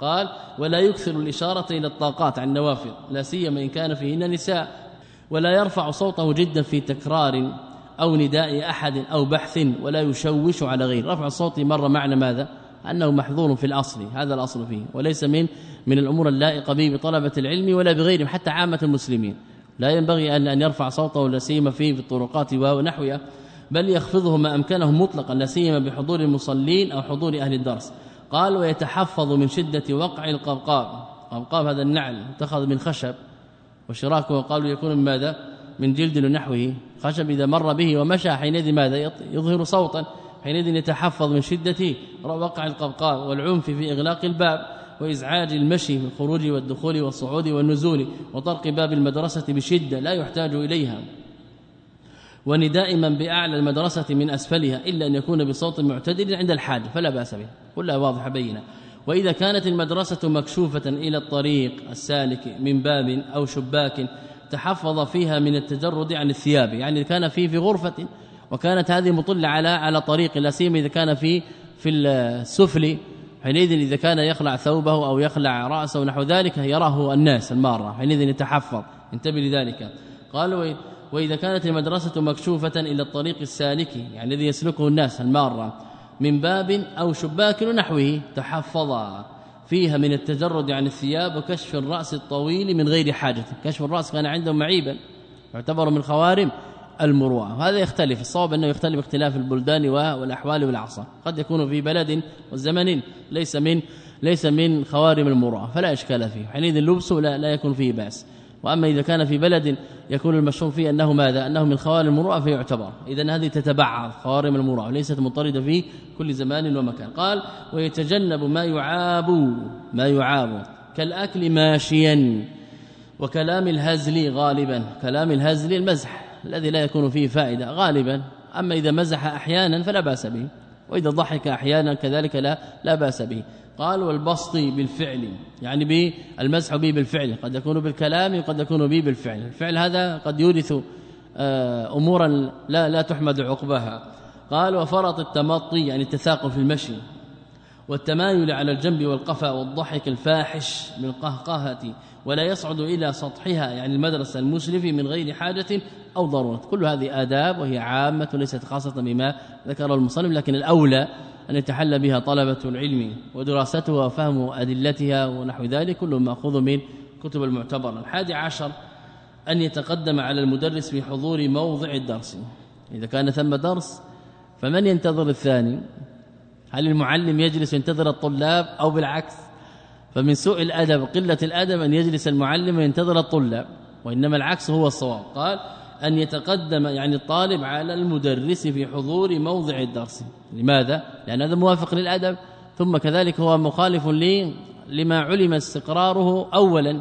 قال ولا يكثر الإشارة إلى الطاقات عن النوافل لا سيما إن كان فيهن نساء. ولا يرفع صوته جدا في تكرار أو نداء أحد أو بحث ولا يشوش على غيره رفع الصوت مر معنى ماذا؟ أنه محظور في الأصل هذا الأصل فيه. وليس من من الأمور اللائقة به بطلبة العلم ولا بغيرهم حتى عامة المسلمين. لا ينبغي أن يرفع صوته لا سيما فيه في الطرقات ونحوها بل يخفضه ما أمكنه مطلقا لا سيما بحضور المصلين أو حضور أهل الدرس. قال ويتحفظ من شدة وقع القبقاب قبقاب هذا النعل اتخذ من خشب وشراكه قالوا يكون من ماذا؟ من جلد ونحوه خشب إذا مر به ومشى حينئذ ماذا؟ يظهر صوتا. حينئذ يتحفظ من شدة وقع القبقاب والعنف في إغلاق الباب وإزعاج المشي في الخروج والدخول والصعود والنزول وطرق باب المدرسة بشدة لا يحتاج إليها. ونداء من بأعلى المدرسة من أسفلها إلا أن يكون بصوت معتدل عند الحاجة فلا بأس به. كلها واضحة بينة. وإذا كانت المدرسة مكشوفة إلى الطريق السالك من باب أو شباك تحفظ فيها من التجرد عن الثياب يعني كان فيه في غرفة وكانت هذه مطلة على على طريق لا سيما إذا كان في في السفل حينئذ إذا كان يخلع ثوبه أو يخلع رأسه نحو ذلك يراه الناس المارة حينئذ يتحفظ. انتبه لذلك. قالوا وإذا كانت المدرسة مكشوفة إلى الطريق السالك يعني الذي يسلكه الناس المارة من باب أو شباك ونحوه تحفظا. فيها من التجرد عن الثياب وكشف الرأس الطويل من غير حاجة. كشف الرأس كان عندهم معيبا يعتبر من خوارم المروءة. وهذا يختلف الصواب أنه يختلف اختلاف البلدان والأحوال والأعصار. قد يكون في بلد وزمن ليس من ليس من خوارم المروءة فلا إشكال فيه. حينئذ اللبس لا, لا يكون فيه بأس. وأما إذا كان في بلد يكون المشهور فيه أنه ماذا؟ أنه من خوارم المروءة فيعتبر. اذا هذه تتبعض خوارم المروءة وليست مضطردة في كل زمان ومكان. قال ويتجنب ما يعاب ما يعاب كالأكل ماشيا وكلام الهزل غالبا كلام الهزل المزح الذي لا يكون فيه فائدة غالبا. أما إذا مزح أحيانا فلا بأس به وإذا ضحك أحيانا كذلك لا لا بأس به. قال والبسط بالفعل يعني بالمسح به بالفعل قد يكون بالكلام وقد يكون به بالفعل. الفعل هذا قد يورث آه، أمورا لا لا تحمد عقباها. قال وفرط التمطي يعني التثاقل في المشي. والتمايل على الجنب والقفا والضحك الفاحش من قهقهه ولا يصعد إلى سطحها يعني المدرسة المسلف من غير حاجة أو ضرورة. كل هذه آداب وهي عامة ليست خاصة بما ذكر المصنف لكن الأولى أن يتحلى بها طلبة العلم ودراستها وفهم أدلتها ونحو ذلك كله مأخوذ من كتب المعتبرة الحادي عشر أن يتقدم على المدرس في حضور موضع الدرس. إذا كان ثم درس فمن ينتظر الثاني؟ هل المعلم يجلس ينتظر الطلاب أو بالعكس؟ فمن سوء الأدب قلة الأدب أن يجلس المعلم وينتظر الطلاب وإنما العكس هو الصواب. قال أن يتقدم يعني الطالب على المدرس في حضور موضع الدرس. لماذا؟ لأن هذا موافق للأدب. ثم كذلك هو مخالف لي لما علم استقراره اولا.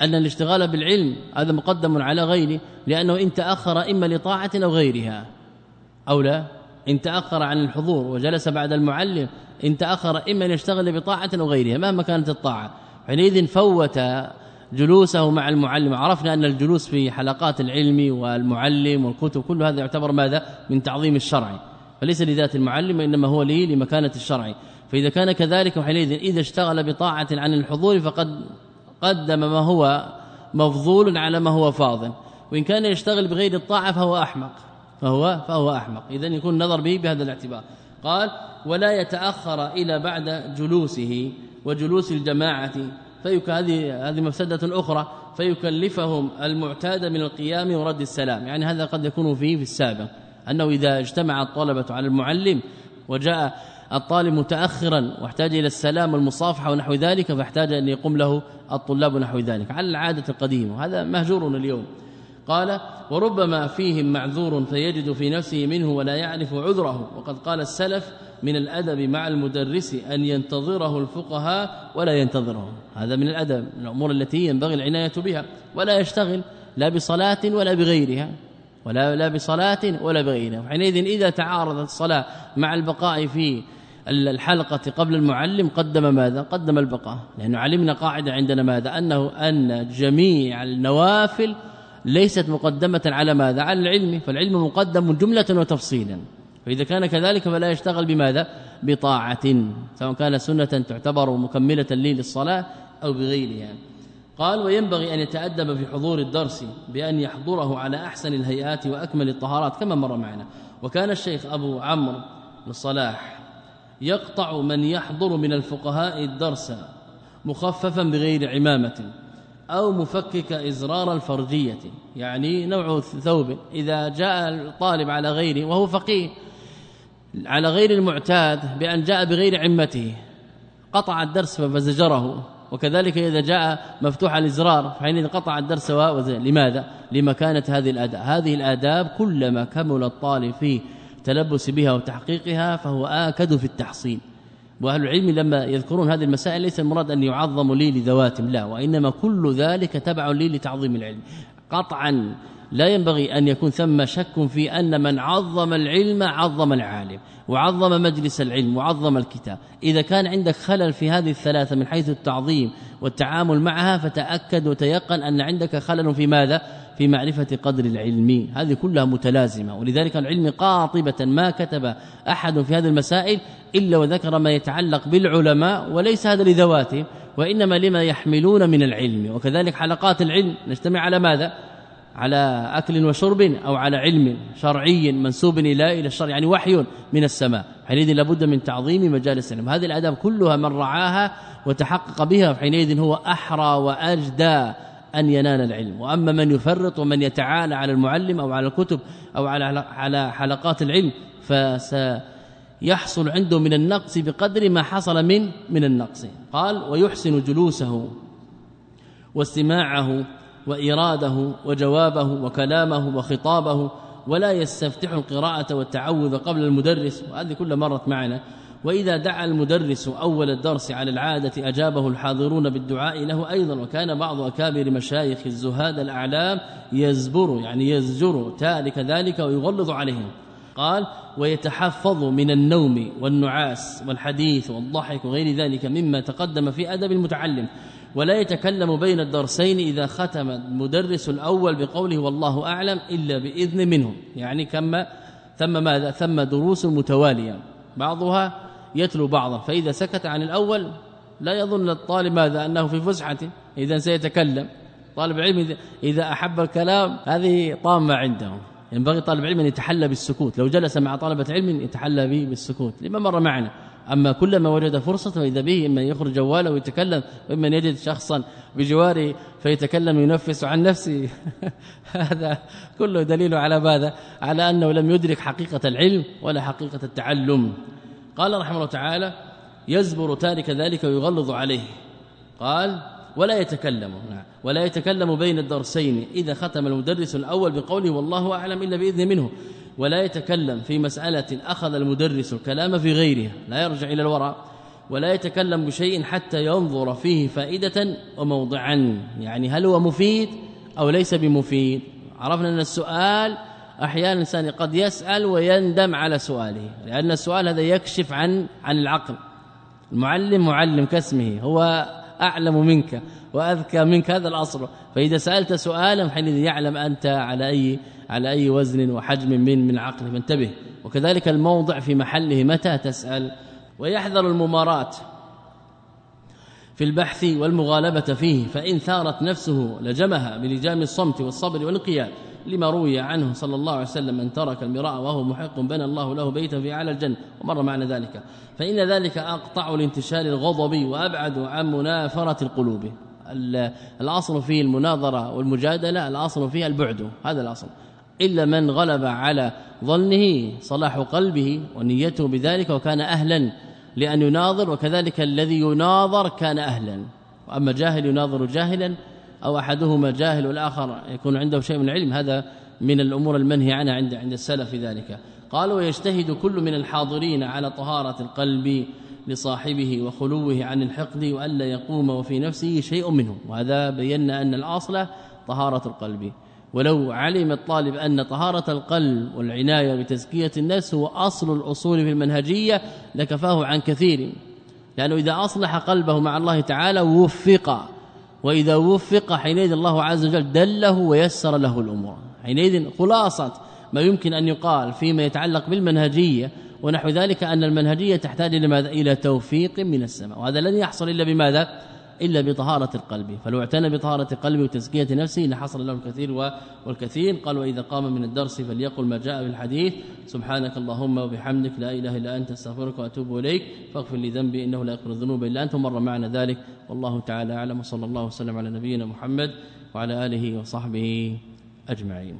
أن الاشتغال بالعلم هذا مقدم على غيره لأنه إن تأخر إما لطاعة أو غيرها. أو لا؟ إن تأخر عن الحضور وجلس بعد المعلم إن تأخر إما ان يشتغل بطاعة أو غيرها مهما كانت الطاعة. حينئذ فوت جلوسه مع المعلم. عرفنا أن الجلوس في حلقات العلم والمعلم والكتب كل هذا يعتبر ماذا؟ من تعظيم الشرع. فليس لذات المعلم انما هو لي لمكانة الشرع. فإذا كان كذلك حينئذ إذا اشتغل بطاعة عن الحضور فقد قدم ما هو مفضول على ما هو فاضل. وإن كان يشتغل بغير الطاعة فهو أحمق. فهو فهو أحمق. اذا يكون النظر به بهذا الاعتبار. قال ولا يتأخر إلى بعد جلوسه وجلوس الجماعة فيك هذه هذه مفسدة أخرى. فيكلفهم المعتاد من القيام ورد السلام. يعني هذا قد يكون فيه في السابق. أنه إذا اجتمع الطلبة على المعلم وجاء الطالب متاخرا واحتاج إلى السلام والمصافحة ونحو ذلك فاحتاج أن يقوم له الطلاب نحو ذلك. على العادة القديمة. هذا مهجور اليوم. قال وربما فيهم معذور فيجد في نفسه منه ولا يعرف عذره. وقد قال السلف من الأدب مع المدرس أن ينتظره الفقهاء ولا ينتظرهم. هذا من الأدب من الأمور التي ينبغي العناية بها ولا يشتغل لا بصلاة ولا بغيرها ولا لا بصلاة ولا بغيرها. حينئذ إذا تعارضت الصلاة مع البقاء في الحلقة قبل المعلم قدم ماذا؟ قدم البقاء. لأنه علمنا قاعدة عندنا ماذا؟ أنه أن جميع النوافل ليست مقدمة على ماذا؟ على العلم. فالعلم مقدم جملة وتفصيلا. فإذا كان كذلك فلا يشتغل بماذا؟ بطاعة سواء كان سنة تعتبر مكملة لي للصلاة أو بغيرها. قال وينبغي أن يتأدب في حضور الدرس بأن يحضره على أحسن الهيئات وأكمل الطهارات كما مر معنا. وكان الشيخ أبو عمرو الصلاح يقطع من يحضر من الفقهاء الدرس مخففا بغير عمامة أو مفكك إزرار الفرجية يعني نوع ثوب. إذا جاء الطالب على غيره وهو فقيه على غير المعتاد بأن جاء بغير عمته. قطع الدرس فزجره وكذلك إذا جاء مفتوح الإزرار فحينئذ قطع الدرس لماذا؟ لمكانة هذه الأداء هذه الآداب كلما كمل الطالب في تلبس بها وتحقيقها فهو آكد في التحصيل. وأهل العلم لما يذكرون هذه المسائل ليس المراد أن يعظم لي لذواتهم لا وإنما كل ذلك تبع لي لتعظيم العلم. قطعا لا ينبغي أن يكون ثم شك في أن من عظم العلم عظم العالم وعظم مجلس العلم وعظم الكتاب. إذا كان عندك خلل في هذه الثلاثة من حيث التعظيم والتعامل معها فتأكد وتيقن أن عندك خلل في ماذا؟ في معرفة قدر العلم. هذه كلها متلازمة. ولذلك العلم قاطبة ما كتب أحد في هذه المسائل إلا وذكر ما يتعلق بالعلماء وليس هذا لذواته وإنما لما يحملون من العلم. وكذلك حلقات العلم. نجتمع على ماذا؟ على أكل وشرب أو على علم شرعي منسوب إلى إلى الشرع يعني وحي من السماء. حينئذ لابد من تعظيم مجالس العلم هذه الآداب كلها من رعاها وتحقق بها حينئذ هو أحرى وأجدى أن ينال العلم. وأما من يفرط ومن يتعالى على المعلم أو على الكتب أو على على حلقات العلم فسيحصل عنده من النقص بقدر ما حصل من من النقص. قال ويحسن جلوسه واستماعه وإراده وجوابه وكلامه وخطابه ولا يستفتح القراءة والتعوذ قبل المدرس وهذه كل مرت معنا. وإذا دعا المدرس أول الدرس على العادة أجابه الحاضرون بالدعاء له أيضا وكان بعض أكابر مشايخ الزهاد الأعلام يزبر يعني يزجر تارك ذلك ويغلظ عليهم. قال ويتحفظ من النوم والنعاس والحديث والضحك وغير ذلك مما تقدم في أدب المتعلم. ولا يتكلم بين الدرسين إذا ختم المدرس الأول بقوله والله أعلم إلا بإذن منه يعني كما ثم ماذا؟ ثم دروس متوالية. بعضها يتلو بعضا. فإذا سكت عن الأول لا يظن الطالب ماذا؟ أنه في فسحة. إذا سيتكلم. طالب العلم إذا أحب الكلام هذه طامة عنده. ينبغي طالب العلم أن يتحلى بالسكوت. لو جلس مع طلبه علم يتحلى به بالسكوت. لما مر معنا. أما كلما وجد فرصة فإذا به إما يخرج جواله ويتكلم وإما يجد شخصا بجواره فيتكلم ينفس عن نفسه. هذا كله دليل على ماذا؟ على أنه لم يدرك حقيقة العلم ولا حقيقة التعلم. قال رحمه الله تعالى يزبر تارك ذلك ويغلظ عليه قال ولا يتكلم نعم ولا يتكلم بين الدرسين إذا ختم المدرس الأول بقوله والله أعلم إلا بإذن منه ولا يتكلم في مسألة أخذ المدرس الكلام في غيرها لا يرجع إلى الوراء ولا يتكلم بشيء حتى ينظر فيه فائدة وموضعا. يعني هل هو مفيد أو ليس بمفيد؟ عرفنا أن السؤال أحيانا الإنسان قد يسأل ويندم على سؤاله لأن السؤال هذا يكشف عن عن العقل. المعلم معلم كاسمه هو أعلم منك وأذكى منك هذا الأصل. فإذا سألت سؤالا حينئذ يعلم أنت على أي على أي وزن وحجم من من عقله فانتبه وكذلك الموضع في محله متى تسأل؟ ويحذر الممارات في البحث والمغالبة فيه فإن ثارت نفسه لجمها بلجام الصمت والصبر والانقياد لما روي عنه صلى الله عليه وسلم من ترك المراء وهو محق بنى الله له بيتا في أعلى الجنة ومر معنى ذلك. فإن ذلك أقطع لانتشار الغضب وأبعد عن منافرة القلوب. الأصل فيه المناظرة والمجادلة الأصل فيها البعد. هذا الأصل. إلا من غلب على ظنه صلاح قلبه ونيته بذلك وكان أهلا لأن يناظر وكذلك الذي يناظر كان أهلا. وأما جاهل يناظر جاهلا أو أحدهما جاهل والآخر يكون عنده شيء من العلم هذا من الأمور المنهي عنها عند عند السلف في ذلك. قال ويجتهد كل من الحاضرين على طهارة القلب لصاحبه وخلوه عن الحقد وألا يقوم وفي نفسه شيء منه وهذا بينا أن الأصل طهارة القلب. ولو علم الطالب أن طهارة القلب والعناية بتزكية النفس هو أصل الأصول في المنهجية لكفاه عن كثير لأنه إذا أصلح قلبه مع الله تعالى وفق وإذا وفق حينئذ الله عز وجل دله ويسر له الأمور. حينئذ خلاصة ما يمكن أن يقال فيما يتعلق بالمنهجية ونحو ذلك أن المنهجية تحتاج إلى توفيق من السماء. وهذا لن يحصل إلا بماذا؟ إلا بطهارة القلب. فلو اعتنى بطهارة القلب وتزكية نفسه لحصل له الكثير والكثير. قال وإذا قام من الدرس فليقل ما جاء في الحديث. سبحانك اللهم وبحمدك لا إله إلا أنت أستغفرك وأتوب إليك. فاغفر لي ذنبي إنه لا يغفر الذنوب إلا أنت. مر معنا ذلك. والله تعالى أعلم. وصلى الله وسلم على نبينا محمد وعلى آله وصحبه أجمعين.